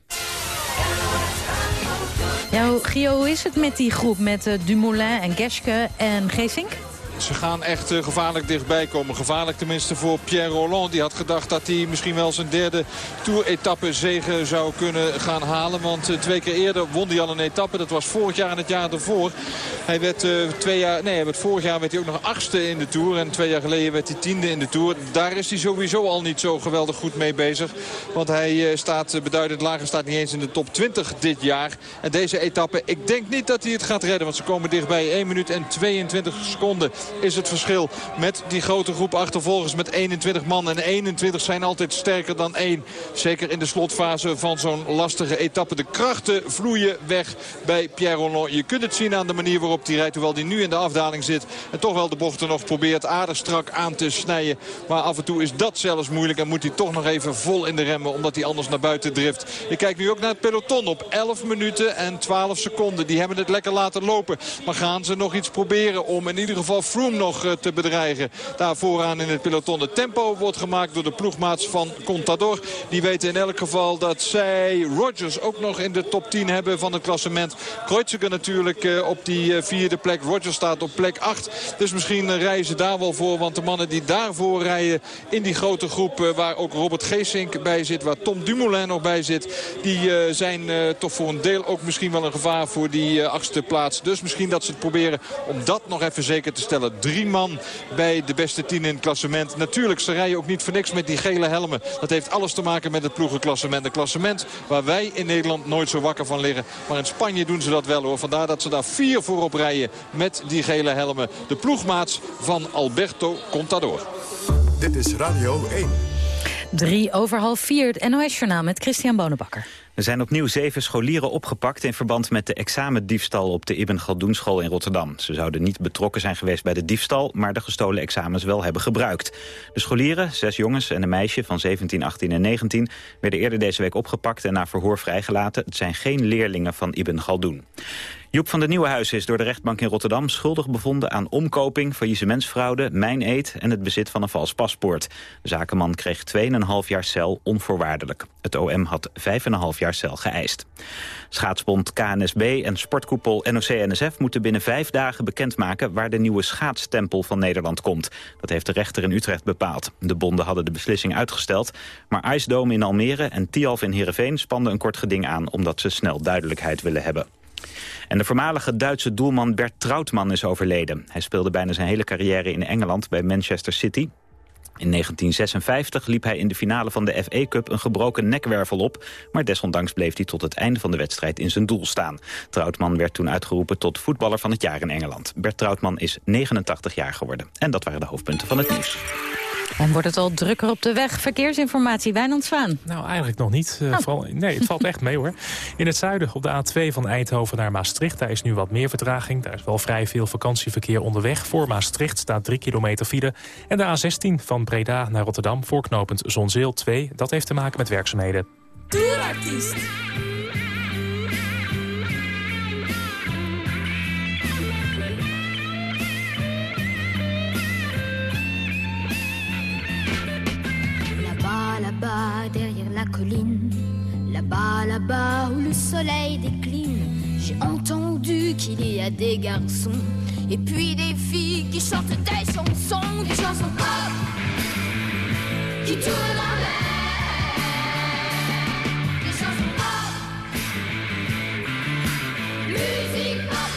Ja, hoe- Gio, hoe is het met die groep? Met eh, Dumoulin en Geske en Geesink? Ze gaan echt eh, gevaarlijk dichtbij komen. Gevaarlijk tenminste voor Pierre Roland. Die had gedacht dat hij misschien wel zijn derde Tour-etappe zegen zou kunnen gaan halen. Want eh, twee keer eerder won hij al een etappe. Dat was vorig jaar en het jaar daarvoor. Hij werd, eh, twee jaar, nee, hij werd vorig jaar werd hij ook nog achtste in de Tour. En twee jaar geleden werd hij tiende in de Tour. Daar is hij sowieso al niet zo geweldig goed mee bezig. Want hij staat beduidend lager. Staat niet eens in de top 20 dit jaar. En deze etappe, ik denk niet dat hij het gaat redden. Want ze komen dichtbij 1 minuut en 22 seconden is het verschil met die grote groep achtervolgers met 21 man. En 21 zijn altijd sterker dan 1. Zeker in de slotfase van zo'n lastige etappe. De krachten vloeien weg bij Pierre Roland. Je kunt het zien aan de manier waarop hij rijdt. Hoewel hij nu in de afdaling zit. En toch wel de bochten nog probeert aardig strak aan te snijden. Maar af en toe is dat zelfs moeilijk. En moet hij toch nog even vol in de remmen. Omdat hij anders naar buiten drift. Ik kijk nu ook naar het peloton op 11 minuten en 12 seconden. Die hebben het lekker laten lopen. Maar gaan ze nog iets proberen om in ieder geval Froome nog eh, te bedreigen. Daar vooraan in het peloton. Het tempo wordt gemaakt door de ploegmaats van Contador. Die weten in elk geval dat zij Rogers ook nog in de top 10 hebben van het klassement. Kreuziger natuurlijk eh, op die eh, vierde plek. Rogers staat op plek 8. Dus misschien rijden ze daar wel voor. Want de mannen die daarvoor rijden in die grote groep... waar ook Robert Geesink bij zit, waar Tom Dumoulin nog bij zit... die zijn toch voor een deel ook misschien wel een gevaar voor die achtste plaats. Dus misschien dat ze het proberen om dat nog even zeker te stellen. Drie man bij de beste tien in het klassement. Natuurlijk, ze rijden ook niet voor niks met die gele helmen. Dat heeft alles te maken met het ploegenklassement. Een klassement waar wij in Nederland nooit zo wakker van liggen. Maar in Spanje doen ze dat wel hoor. Vandaar dat ze daar vier voorop rijden met die gele helmen. De ploegmaats van Alberto Contador. Dit is Radio 1. Drie over half vier, het NOS-journaal met Christian Bonenbakker. Er zijn opnieuw zeven scholieren opgepakt in verband met de examendiefstal op de Ibn Galdoen school in Rotterdam. Ze zouden niet betrokken zijn geweest bij de diefstal, maar de gestolen examens wel hebben gebruikt. De scholieren, zes jongens en een meisje van 17, 18 en 19, werden eerder deze week opgepakt en na verhoor vrijgelaten. Het zijn geen leerlingen van Ibn Galdoen. Joep van der Nieuwenhuis is door de rechtbank in Rotterdam schuldig bevonden aan omkoping, faillissementsfraude, mijn-eet en het bezit van een vals paspoort. De zakenman kreeg 2,5 jaar cel onvoorwaardelijk. Het OM had 5,5 jaar cel geëist. Schaatsbond KNSB en sportkoepel NOC-NSF moeten binnen vijf dagen bekendmaken waar de nieuwe schaatstempel van Nederland komt. Dat heeft de rechter in Utrecht bepaald. De bonden hadden de beslissing uitgesteld, maar Ice Dome in Almere en Tialf in Heerenveen spanden een kort geding aan omdat ze snel duidelijkheid willen hebben. En de voormalige Duitse doelman Bert Trautmann is overleden. Hij speelde bijna zijn hele carrière in Engeland bij Manchester City. In 1956 liep hij in de finale van de FA Cup een gebroken nekwervel op... maar desondanks bleef hij tot het einde van de wedstrijd in zijn doel staan. Trautmann werd toen uitgeroepen tot voetballer van het jaar in Engeland. Bert Trautmann is 89 jaar geworden. En dat waren de hoofdpunten van het nieuws. En wordt het al drukker op de weg? Verkeersinformatie, Wijnand Zwaan. Nou, eigenlijk nog niet. Uh, vooral, nee, het valt echt mee hoor. In het zuiden op de A2 van Eindhoven naar Maastricht... daar is nu wat meer vertraging. Daar is wel vrij veel vakantieverkeer onderweg. Voor Maastricht staat 3 kilometer file. En de A16 van Breda naar Rotterdam, voorknopend Zonzeel 2... dat heeft te maken met werkzaamheden. Tourartiest. Là-bas, derrière la colline, là-bas, là-bas où le soleil décline, j'ai entendu qu'il y a des garçons et puis des filles qui chantent des chansons, des chansons pop qui tournent en l'air, des chansons pop, musique populaire,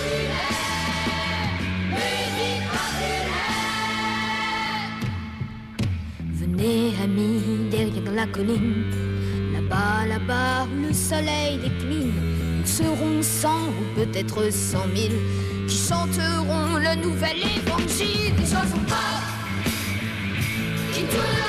amis derrière la colline, là-bas, là-bas où le soleil décline, nous serons cent ou peut-être cent mille qui chanteront le nouvel évangile. Des tournent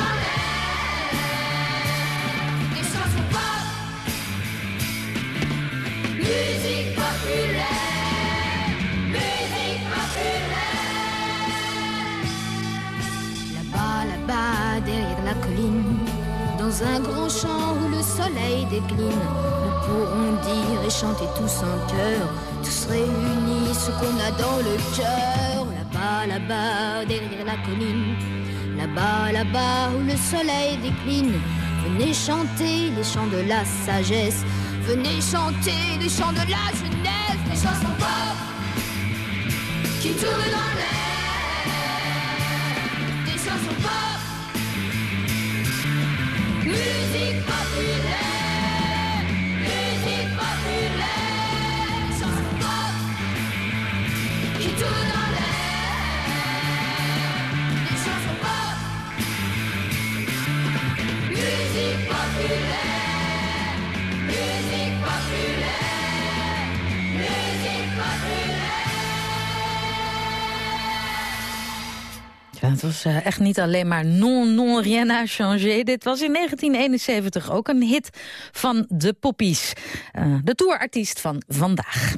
un grand champ où le soleil décline, nous pourrons dire et chanter tous en chœur, tous réunis ce qu'on a dans le cœur. Là-bas, là-bas, derrière la colline, là-bas, là-bas où le soleil décline, venez chanter les chants de la sagesse, venez chanter les chants de la jeunesse, les chansons pop qui tournent dans Musique populaire, Ja, het was eh, echt niet alleen maar non, non, rien à changer. Dit was in 1971 ook een hit van de Poppies. Eh, de tourartiest van vandaag.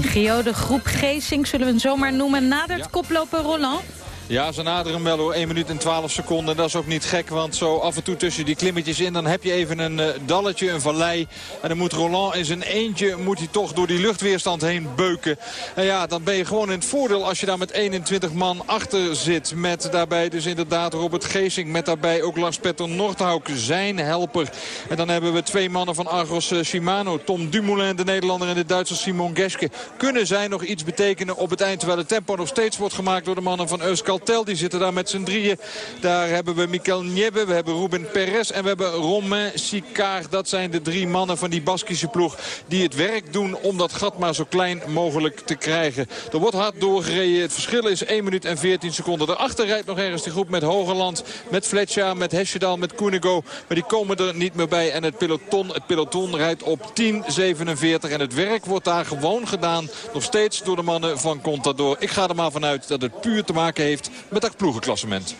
Gio, de groep Geesink, zullen we het zomaar noemen, nadert koploper Roland. Ja, ze naderen wel hoor. 1 minuut en 12 seconden. Dat is ook niet gek, want zo af en toe tussen die klimmetjes in... dan heb je even een eh, dalletje, een vallei. En dan moet Roland in zijn eentje moet hij toch door die luchtweerstand heen beuken. En ja, dan ben je gewoon in het voordeel als je daar met 21 man achter zit. Met daarbij dus inderdaad Robert Geesink. Met daarbij ook Lars-Petter Nordhauk, zijn helper. En dan hebben we twee mannen van Argos eh, Shimano. Tom Dumoulin, de Nederlander en de Duitser Simon Geske. Kunnen zij nog iets betekenen op het eind... terwijl het tempo nog steeds wordt gemaakt door de mannen van Euskal Tel. Die zitten daar met z'n drieën. Daar hebben we Mikel Niebbe, we hebben Ruben Perez en we hebben Romain Sicard. Dat zijn de drie mannen van die Baskische ploeg die het werk doen om dat gat maar zo klein mogelijk te krijgen. Er wordt hard doorgereden. Het verschil is 1 minuut en 14 seconden. Daarachter rijdt nog ergens de groep met Hogerland, met Fletcher, met Hesjedal, met Koenigo. Maar die komen er niet meer bij. En het peloton, het peloton rijdt op 10.47. En het werk wordt daar gewoon gedaan. Nog steeds door de mannen van Contador. Ik ga er maar vanuit dat het puur te maken heeft met dat ploegenklassement.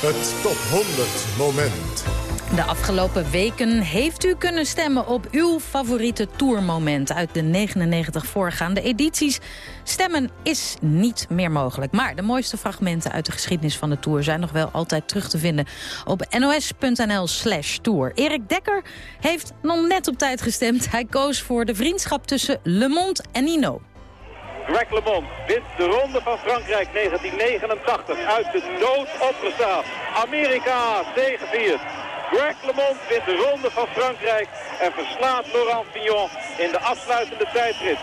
Het top 100 moment. De afgelopen weken heeft u kunnen stemmen op uw favoriete tourmoment uit de 99 voorgaande edities. Stemmen is niet meer mogelijk. Maar de mooiste fragmenten uit de geschiedenis van de Tour zijn nog wel altijd terug te vinden op nos.nl slash tour. Erik Dekker heeft nog net op tijd gestemd. Hij koos voor de vriendschap tussen Le Monde en Nino. Greg LeMond wint de ronde van Frankrijk 1989. Uit de dood opgestaan. Amerika zegeviert. Greg LeMond wint de ronde van Frankrijk en verslaat Laurent Fignon in de afsluitende tijdrit.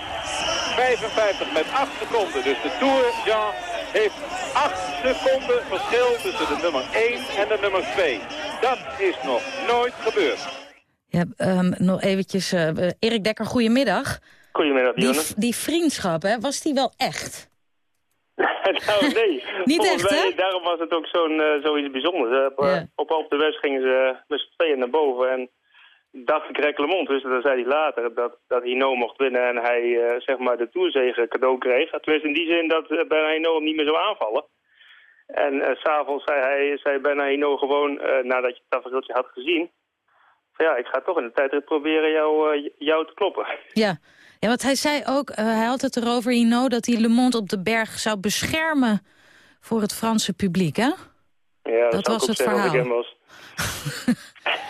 55 met 8 seconden. Dus de Tour Jean heeft 8 seconden verschil tussen de nummer 1 en de nummer 2. Dat is nog nooit gebeurd. Ja, ehm, nog eventjes, eh, Erik Dekker, goedemiddag. Goedemiddag, Die, Dionne. die vriendschap, hè, was die wel echt? *laughs* nou, nee. *laughs* Niet Volgens echt, mij, hè? Daarom was het ook zo'n eh, zoiets bijzonders. Op, eh, op Alpe de West gingen ze met z'n tweeën naar boven. En dacht ik Greg LeMond, dus dat zei hij later, dat, dat Hino mocht winnen en hij eh, zeg maar de Tourzege cadeau kreeg. Tenminste in die zin dat uh, bijna Hino hem niet meer zou aanvallen. En eh, s s'avonds zei hij zei bijna Hino gewoon, eh, nadat je het tafereeltje had gezien... van ja, ik ga toch in de tijdrit proberen jou, eh, jou te kloppen. Ja. *laughs* ja, want hij zei ook, eh, hij had het erover, Hino, dat hij Le Monde op de berg zou beschermen voor het Franse publiek, hè? Ja, Dat was ik het ik verhaal. hem was. *laughs*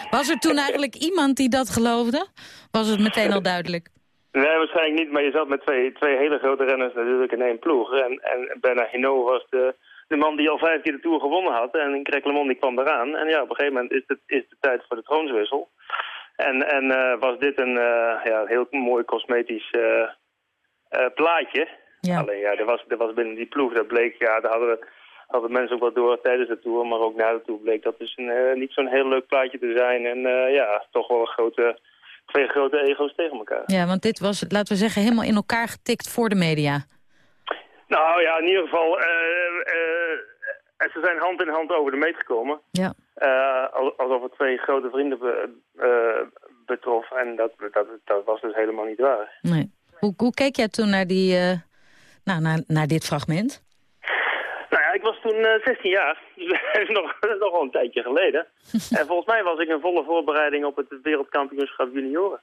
Was er toen eigenlijk iemand die dat geloofde? Was het meteen al duidelijk? Nee, waarschijnlijk niet, maar je zat met twee, twee hele grote renners natuurlijk in één ploeg. En, en Bernard Hinault was de, de man die al vijf keer de Tour gewonnen had. En Greg LeMond die kwam eraan. En ja, op een gegeven moment is het is de tijd voor de troonswissel. En, en eh, was dit een eh, ja, heel mooi cosmetisch eh, plaatje. Alleen ja, er was, er was binnen die ploeg, dat bleek, ja, daar hadden, we, hadden mensen ook wat door tijdens de Tour. Maar ook na de Tour bleek dat dus een, niet zo'n heel leuk plaatje te zijn. En ja, toch wel een grote, twee grote ego's tegen elkaar. Ja, want dit was, laten we zeggen, helemaal in elkaar getikt voor de media. Nou ja, in ieder geval, eh, ze zijn hand in hand over de meet gekomen. Ja. Eh, al- alsof het twee grote vrienden be- eh, betrof. En dat, dat, dat was dus helemaal niet waar. Nee. Hoe, hoe keek jij toen naar, die, eh, nou, naar, naar dit fragment? Nou ja, ik was toen eh, 16 jaar. *laughs* Dus dat is nog, nog wel een tijdje geleden. *laughs* en volgens mij was ik in volle voorbereiding op het wereldkampioenschap junioren.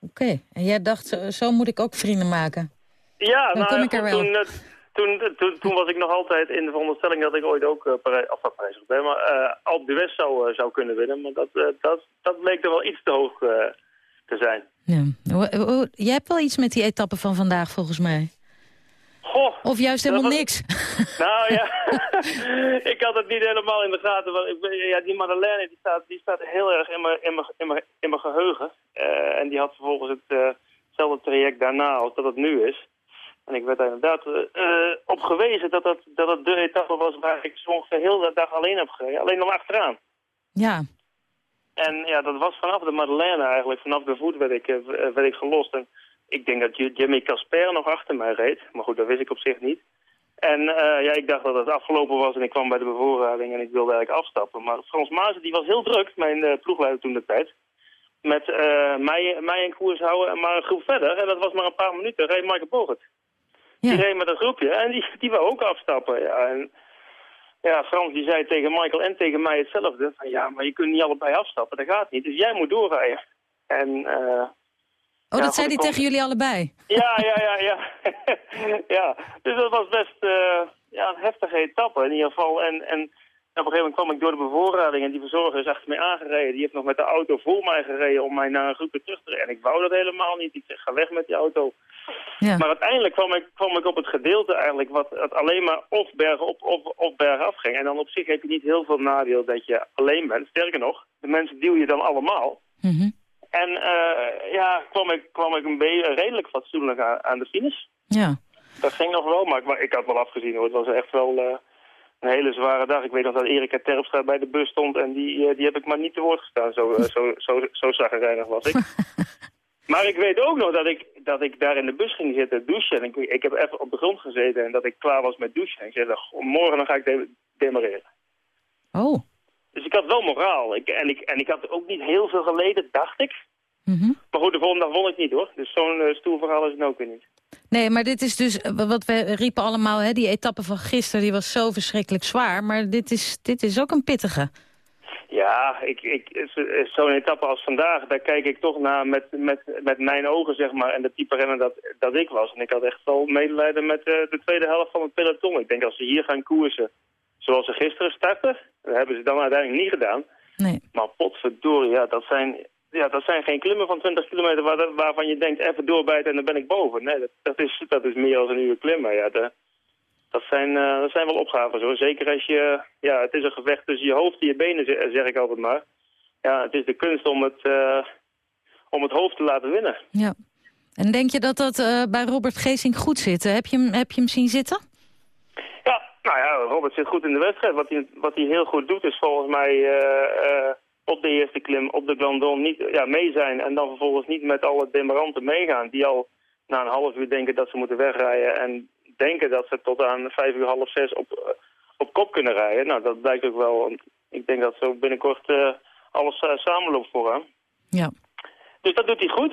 Oké, en jij dacht, zo, moet ik ook vrienden maken. Ja, Dan nou, kom ik er wel. Toen, toen, toen, toen was ik nog altijd in de veronderstelling dat ik ooit ook uh, Parijs, of Parijs ben, maar eh Alpe d'Huez zou, eh, zou kunnen winnen. Maar dat, dat, dat bleek er wel iets te hoog te zijn. Ja. Jij hebt wel iets met die etappe van vandaag, volgens mij. Goh, Of juist helemaal was- niks. *laughs* Nou ja, *laughs* ik had het niet helemaal in de gaten. Want ik, ja, die Madeleine die staat, die staat heel erg in mijn, in mijn, in mijn, in mijn geheugen. Eh, en die had vervolgens het, hetzelfde traject daarna als dat het nu is. En ik werd daar inderdaad eh, op gewezen dat, dat, dat het de etappe was waar ik zo ongeveer heel de dag alleen heb gereden. Alleen nog achteraan. Ja, En ja, dat was vanaf de Madeleine eigenlijk. Vanaf de voet werd ik, eh, werd ik gelost. En ik denk dat Jimmy Casper nog achter mij reed. Maar goed, dat wist ik op zich niet. En eh, ja, ik dacht dat het afgelopen was en ik kwam bij de bevoorrading en ik wilde eigenlijk afstappen. Maar Frans Maas, die was heel druk, mijn ploegleider toen de tijd. Met mij, mij in koers houden en maar een groep verder. En dat was maar een paar minuten, reed Michael Bogert. Die reed met een groepje en die, die wou ook afstappen. Ja, en ja, Frans die zei tegen Michael en tegen mij hetzelfde. Van, ja, maar je kunt niet allebei afstappen, dat gaat niet. Dus jij moet doorrijden. En, eh, Oh, ja, dat zei hij tegen jullie allebei? ja, ja, ja, ja. *laughs* ja, dus dat was best eh, ja, een heftige etappe in ieder geval. En, en op een gegeven moment kwam ik door de bevoorrading en die verzorger is achter mij aangereden. Die heeft nog met de auto voor mij gereden om mij naar een groepje terug te rijden. En ik wou dat helemaal niet. Ik zeg, ga weg met die auto. Ja. Maar uiteindelijk kwam ik, kwam ik op het gedeelte eigenlijk wat het alleen maar of bergen op of, of bergen af ging. En dan op zich heb je niet heel veel nadeel dat je alleen bent. Sterker nog, de mensen duw je dan allemaal. Mhm. En eh, ja, kwam ik, kwam ik een redelijk fatsoenlijk aan, aan de finish. Ja. Dat ging nog wel, maar ik, wa- ik had wel afgezien hoor. Het was echt wel eh, een hele zware dag. Ik weet nog dat Erika Terpstra bij de bus stond en die, eh, die heb ik maar niet te woord gestaan. Zo, eh, zo, zo, zo zagrijnig was ik. *laughs* maar ik weet ook nog dat ik, dat ik daar in de bus ging zitten douchen. En ik, ik heb even op de grond gezeten en dat ik klaar was met douchen. En ik zei, "Goh, morgen dan ga ik de demareren. Oh. Dus ik had wel moraal. Ik, en, ik, en ik had ook niet heel veel geleden, dacht ik. Mhm. Maar goed, de volgende dag won ik niet hoor. Dus zo'n eh, stoer verhaal is het ook weer niet. Nee, maar dit is dus eh, wat we riepen allemaal, hè, die etappe van gisteren, die was zo verschrikkelijk zwaar. Maar dit is, dit is ook een pittige. Ja, ik, ik, zo- zo'n etappe als vandaag, daar kijk ik toch naar met, met, met mijn ogen, zeg maar, en de type renner dat, dat ik was. En ik had echt wel medelijden met eh, de tweede helft van het peloton. Ik denk als ze hier gaan koersen zoals ze gisteren starten, dat hebben ze dan uiteindelijk niet gedaan. Nee. Maar potverdorie, ja, dat zijn, ja, dat zijn geen klimmen van 20 kilometer waar, waarvan je denkt even doorbijten en dan ben ik boven. Nee, dat, dat, is, dat is meer dan een uur klimmen. Ja, de, dat, zijn, eh, dat zijn wel opgaven hoor. Zeker als je, ja, het is een gevecht tussen je hoofd en je benen, zeg, ik altijd maar. Ja, het is de kunst om het, eh, om het hoofd te laten winnen. Ja. En denk je dat dat eh, bij Robert Geesink goed zit? Heb je hem, heb je hem zien zitten? Ja, nou ja, Robert zit goed in de wedstrijd. Wat hij, wat hij heel goed doet is volgens mij op de eerste klim, op de Glandon, niet ja, mee zijn. En dan vervolgens niet met alle demeranten meegaan. Die al na een half uur denken dat ze moeten wegrijden. En denken dat ze tot aan vijf uur, half zes op, eh, op kop kunnen rijden. Nou, dat blijkt ook wel. Want ik denk dat zo binnenkort eh, alles eh, samenloopt vooraan. Ja. Dus dat doet hij goed.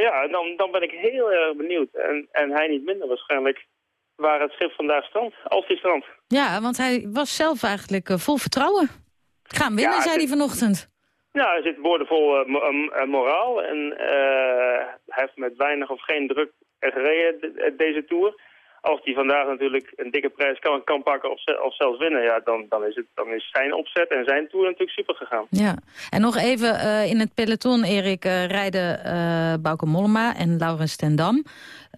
Ja, dan, dan ben ik heel erg benieuwd. En, en hij niet minder waarschijnlijk waar het schip vandaag strandt. Als hij strandt. Ja, want hij was zelf eigenlijk vol vertrouwen. Gaan winnen, Ja, zei hij vanochtend. Ja, hij zit boordevol eh, mo- eh, eh, moraal. En eh, hij heeft met weinig of geen druk gereden de- eh, deze Tour. Als hij vandaag natuurlijk een dikke prijs kan, kan pakken of, of zelfs winnen... Ja, dan, dan, is het, dan is zijn opzet en zijn Tour natuurlijk super gegaan. Ja, en nog even eh, in het peloton, Erik, eh, rijden eh Bauke Mollema en Laurens ten Dam.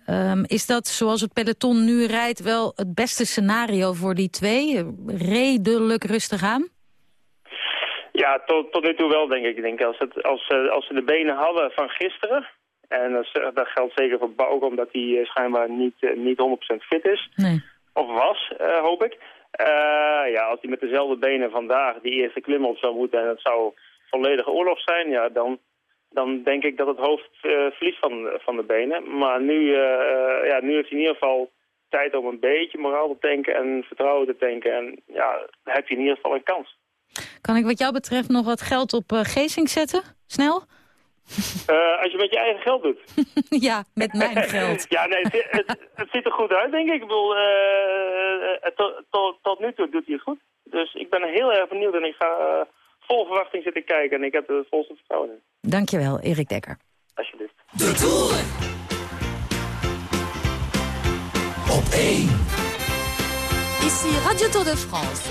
Ehm, is dat zoals het peloton nu rijdt wel het beste scenario voor die twee? Eh, Redelijk rustig aan? Ja, tot, tot nu toe wel, denk ik. Ik denk als, het, als, ze- als ze de benen hadden van gisteren... en dat, geldt zeker voor Bauke, omdat hij eh, schijnbaar niet, eh, niet 100% fit is... Nee. Of was, eh, hoop ik. Eh, ja, als hij met dezelfde benen vandaag die eerste klim op zou moeten... en het zou volledige oorlog zijn, ja, dan, dan denk ik dat het hoofd eh, verliest van, van de benen. Maar nu, eh, ja, nu heeft hij in ieder geval tijd om een beetje moraal te tanken en vertrouwen te tanken. En ja, heb je in ieder geval een kans. Kan ik wat jou betreft nog wat geld op eh Geesink zetten? Snel? Eh, als je met je eigen geld doet. *laughs* ja, met mijn *laughs* geld. ja, nee, het, het, het ziet er goed uit, denk ik. Ik bedoel, eh, tot, tot, tot nu toe doet hij het goed. Dus ik ben heel erg benieuwd en ik ga vol verwachting zitten kijken. En ik heb er het volste vertrouwen in. Dankjewel, Erik Dekker. Alsjeblieft. De Tour. Op 1. Ici Radio Tour de France,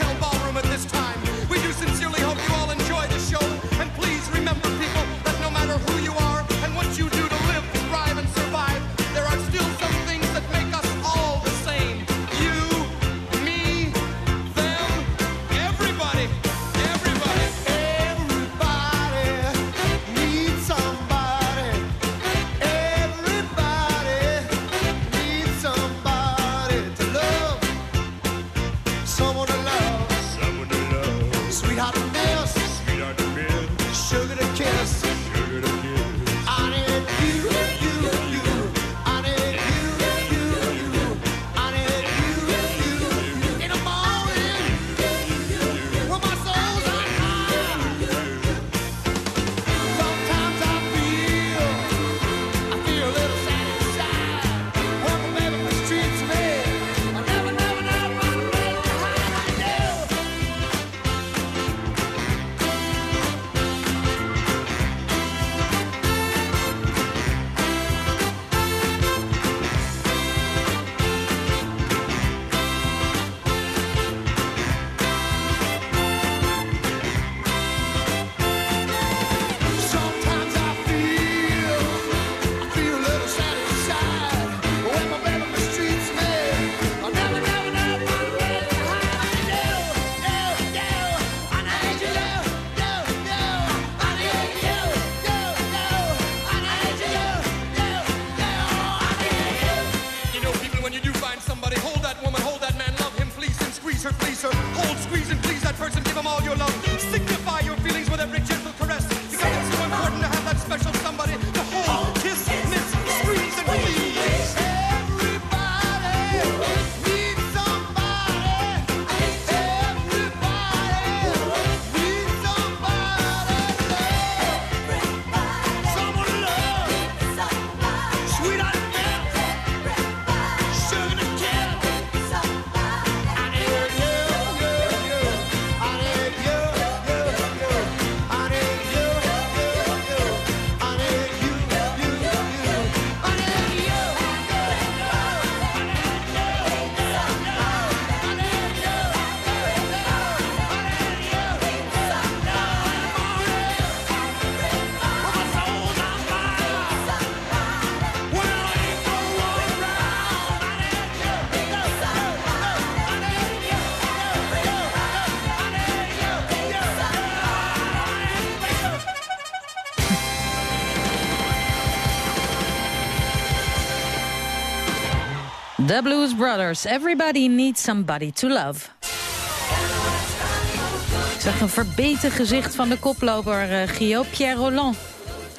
Blues Brothers. Everybody needs somebody to love. Ik een verbeten gezicht van de koploper uh, Gio Pierre Roland.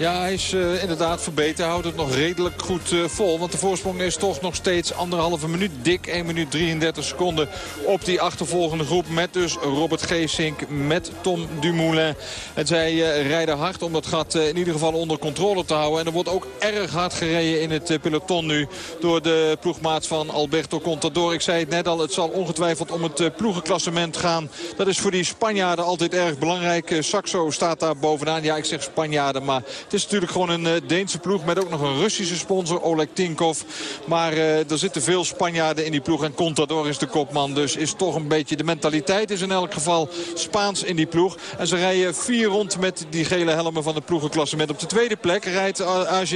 Ja, hij is uh, inderdaad verbeterd. Houdt het nog redelijk goed uh, vol. Want de voorsprong is toch nog steeds anderhalve minuut. Dik 1 minuut 33 seconden op die achtervolgende groep. Met dus Robert Geesink, met Tom Dumoulin. En zij uh, rijden hard om dat gat in ieder geval onder controle te houden. En er wordt ook erg hard gereden in het peloton nu. Door de ploegmaats van Alberto Contador. Ik zei het net al, het zal ongetwijfeld om het ploegenklassement gaan. Dat is voor die Spanjaarden altijd erg belangrijk. Saxo staat daar bovenaan. Ja, ik zeg Spanjaarden, maar... Het is natuurlijk gewoon een uh, Deense ploeg met ook nog een Russische sponsor, Oleg Tinkov. Maar uh, er zitten veel Spanjaarden in die ploeg en Contador is de kopman. Dus is toch een beetje de mentaliteit is in elk geval Spaans in die ploeg. En ze rijden vier rond met die gele helmen van het ploegenklassement. Op de tweede plek rijdt AG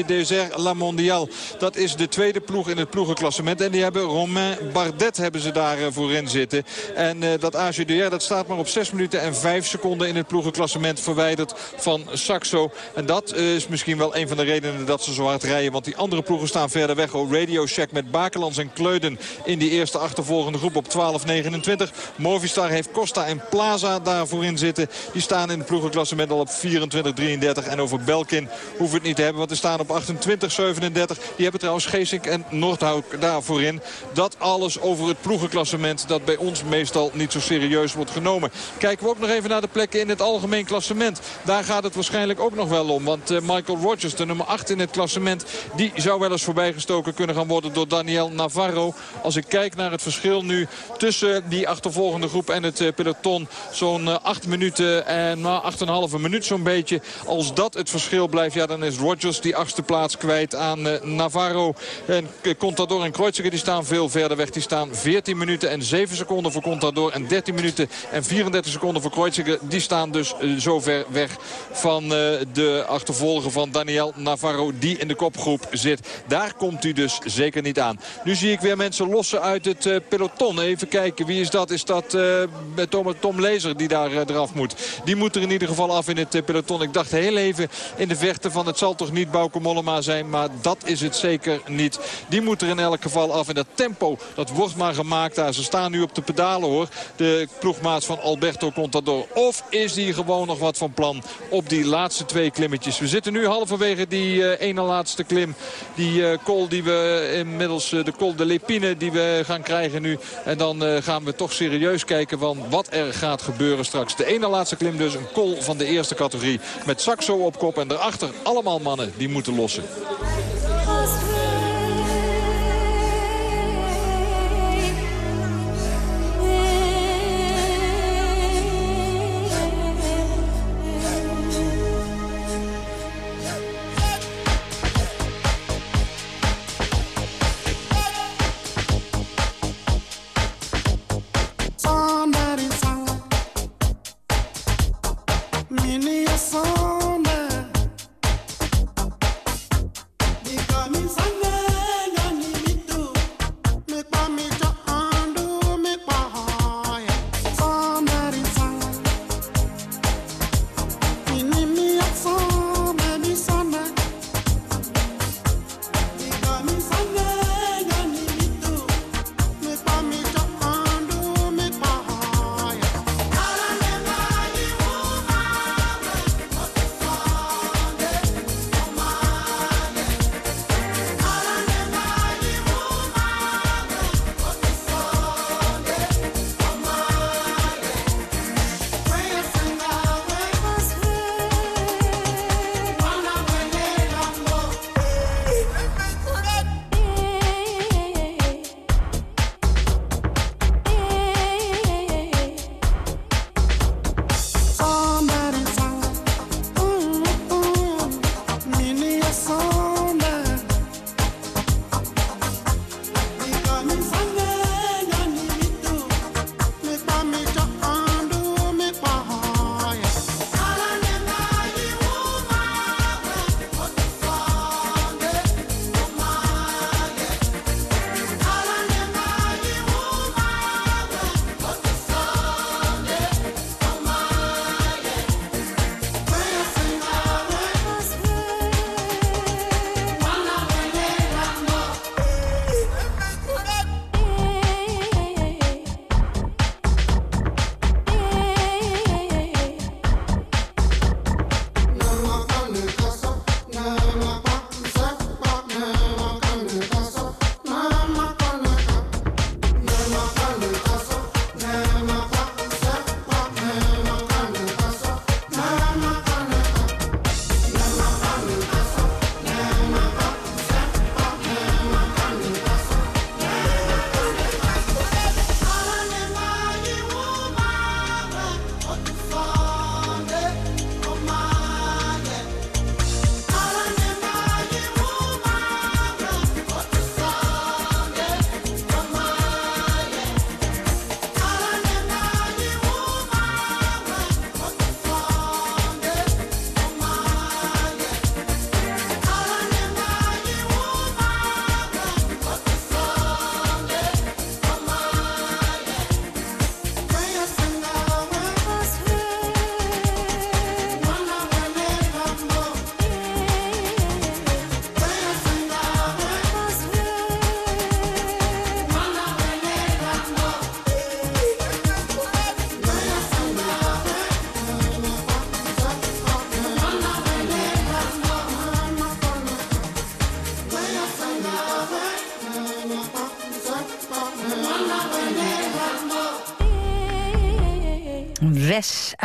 La Mondiale. Dat is de tweede ploeg in het ploegenklassement. En die hebben Romain Bardet hebben ze daar uh, voorin zitten. En dat AG Desert dat staat maar op 6 minuten en 5 seconden in het ploegenklassement verwijderd van Saxo. En dat is misschien wel een van de redenen dat ze zo hard rijden. Want die andere ploegen staan verder weg. Oh, Radio Shack met Bakelands en Kleuden in die eerste achtervolgende groep op 12.29. Movistar heeft Costa en Plaza daarvoor in zitten. Die staan in het ploegenklassement al op 24.33. En over Belkin hoeven we het niet te hebben. Want die staan op 28.37. Die hebben trouwens Geesink en Noordhout daarvoor in. Dat alles over het ploegenklassement dat bij ons meestal niet zo serieus wordt genomen. Kijken we ook nog even naar de plekken in het algemeen klassement. Daar gaat het waarschijnlijk ook nog wel om. Want uh, Michael Rogers, de nummer 8 in het klassement... die zou wel eens voorbijgestoken kunnen gaan worden door Daniel Navarro. Als ik kijk naar het verschil nu tussen die achtervolgende groep en het uh, peloton... zo'n uh, 8 minuten en uh, 8,5 minuut zo'n beetje. Als dat het verschil blijft, ja, dan is Rogers die achtste plaats kwijt aan Navarro. En Contador en Kreuziger die staan veel verder weg. Die staan 14 minuten en 7 seconden voor Contador... en 13 minuten en 34 seconden voor Kreuziger. Die staan dus uh, zo ver weg van de achtervolger van Daniel Navarro die in de kopgroep zit. Daar komt u dus zeker niet aan. Nu zie ik weer mensen lossen uit het uh, peloton. Even kijken, wie is dat? Is dat uh, Tom, Tom Lezer die daar uh, eraf moet? Die moet er in ieder geval af in het peloton. Ik dacht heel even in de verte van het zal toch niet Bauke Mollema zijn. Maar dat is het zeker niet. Die moet er in elk geval af. En dat tempo, dat wordt maar gemaakt daar. Ze staan nu op de pedalen hoor. De ploegmaats van Alberto Contador. Of is die gewoon nog wat van plan op die laatste twee klimmetjes? We zitten nu halverwege die uh, ene laatste klim. Die col die we inmiddels, uh, de col de Lepine die we gaan krijgen nu. En dan gaan we toch serieus kijken van wat er gaat gebeuren straks. De ene laatste klim dus, een col van de eerste categorie. Met Saxo op kop en daarachter allemaal mannen die moeten lossen.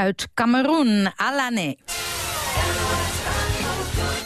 Uit Cameroen, Alané.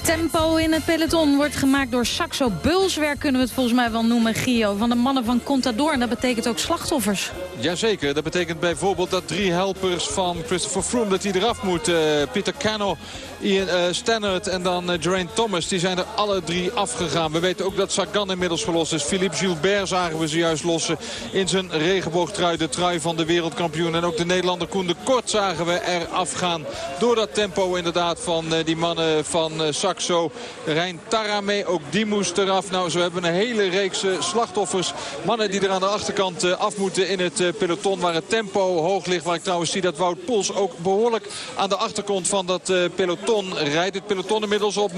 Tempo in het peloton wordt gemaakt door Saxo Bulswerk, kunnen we het volgens mij wel noemen, Gio. Van de mannen van Contador, en dat betekent ook slachtoffers. Jazeker, dat betekent bijvoorbeeld dat drie helpers van Christopher Froome... dat die eraf moet. Uh, Peter Cano, Ian uh, Stannard en dan uh, Geraint Thomas. Die zijn er alle drie afgegaan. We weten ook dat Sagan inmiddels gelost is. Philippe Gilbert zagen we zojuist lossen in zijn regenboogtrui. De trui van de wereldkampioen. En ook de Nederlander Koen de Kort zagen we er afgaan. Door dat tempo inderdaad van die mannen van Saxo. Rijn Tarame, ook die moest eraf. Nou, zo hebben we een hele reeks slachtoffers. Mannen die er aan de achterkant af moeten in het peloton. Waar het tempo hoog ligt. Waar ik trouwens zie dat Wout Poels ook behoorlijk aan de achterkant van dat peloton rijdt. Het peloton inmiddels op 9.41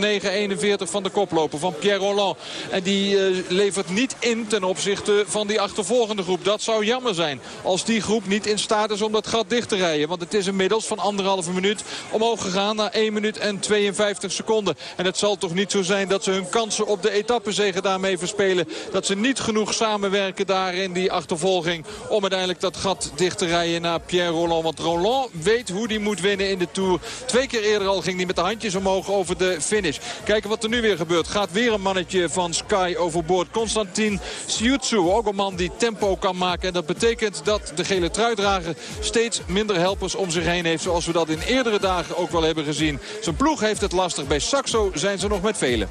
van de koploper van Pierre Rolland. En die uh, levert niet in ten opzichte van die achtervolgende groep. Dat zou jammer zijn als die groep niet in staat is om dat gat dicht te rijden. Want het is inmiddels van anderhalve minuut omhoog gegaan naar 1 minuut en 52 seconden. En het zal toch niet zo zijn dat ze hun kansen op de etappezegen daarmee verspelen. Dat ze niet genoeg samenwerken daar in die achtervolging om uiteindelijk dat gat dicht te rijden naar Pierre Roland. Want Roland weet hoe hij moet winnen in de Tour. Twee keer eerder al ging hij met de handjes omhoog over de finish. Kijken wat er nu weer gebeurt. Gaat weer een mannetje van Sky overboord. Konstantin Siutsu, ook een man die tempo kan maken. En dat betekent dat de gele truidrager steeds minder helpers om zich heen heeft. Zoals we dat in eerdere dagen ook wel hebben gezien. Zijn ploeg heeft het lastig. Bij Saxo zijn ze nog met velen.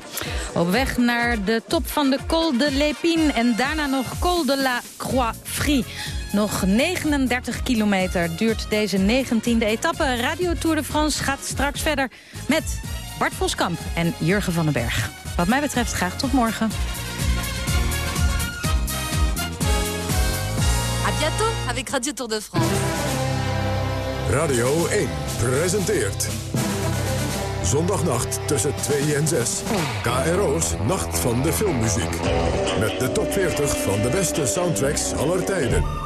Op weg naar de top van de Col de Lépine en daarna nog Col de la Croix-Frie. Nog 39 kilometer duurt deze 19e etappe. Radio Tour de France gaat straks verder met Bart Voskamp en Jurgen van den Berg. Wat mij betreft graag tot morgen. À bientôt avec Radio Tour de France. Radio 1 presenteert... Zondagnacht tussen 2 en 6. KRO's Nacht van de Filmmuziek. Met de top 40 van de beste soundtracks aller tijden.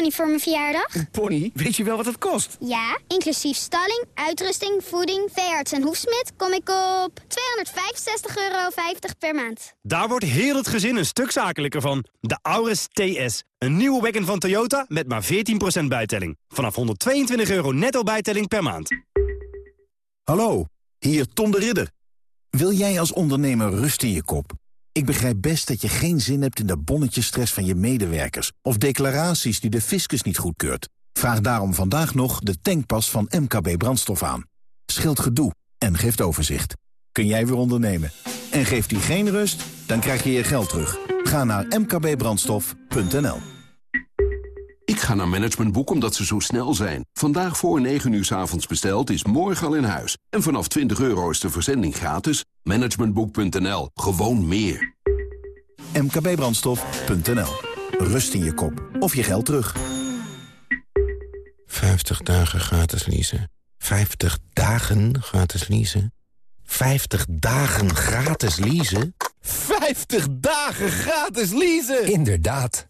Pony voor mijn verjaardag? Een pony? Weet je wel wat het kost? Ja, inclusief stalling, uitrusting, voeding, veearts en hoefsmid kom ik op 265,50 euro per maand. Daar wordt heel het gezin een stuk zakelijker van. De Auris TS. Een nieuwe wagon van Toyota met maar 14% bijtelling. Vanaf 122 euro netto bijtelling per maand. Hallo, hier Tom de Ridder. Wil jij als ondernemer rust in je kop? Ik begrijp best dat je geen zin hebt in de bonnetjesstress van je medewerkers... of declaraties die de fiscus niet goedkeurt. Vraag daarom vandaag nog de tankpas van MKB Brandstof aan. Scheelt gedoe en geeft overzicht. Kun jij weer ondernemen? En geeft die geen rust? Dan krijg je je geld terug. Ga naar mkbbrandstof.nl Ik ga naar Managementboek omdat ze zo snel zijn. Vandaag voor 9 uur s avonds besteld is morgen al in huis. En vanaf 20 euro is de verzending gratis. Managementboek.nl. Gewoon meer. mkbbrandstof.nl Rust in je kop of je geld terug. 50 dagen gratis leasen. 50 dagen gratis leasen. 50 dagen gratis leasen. 50 dagen gratis leasen! Inderdaad.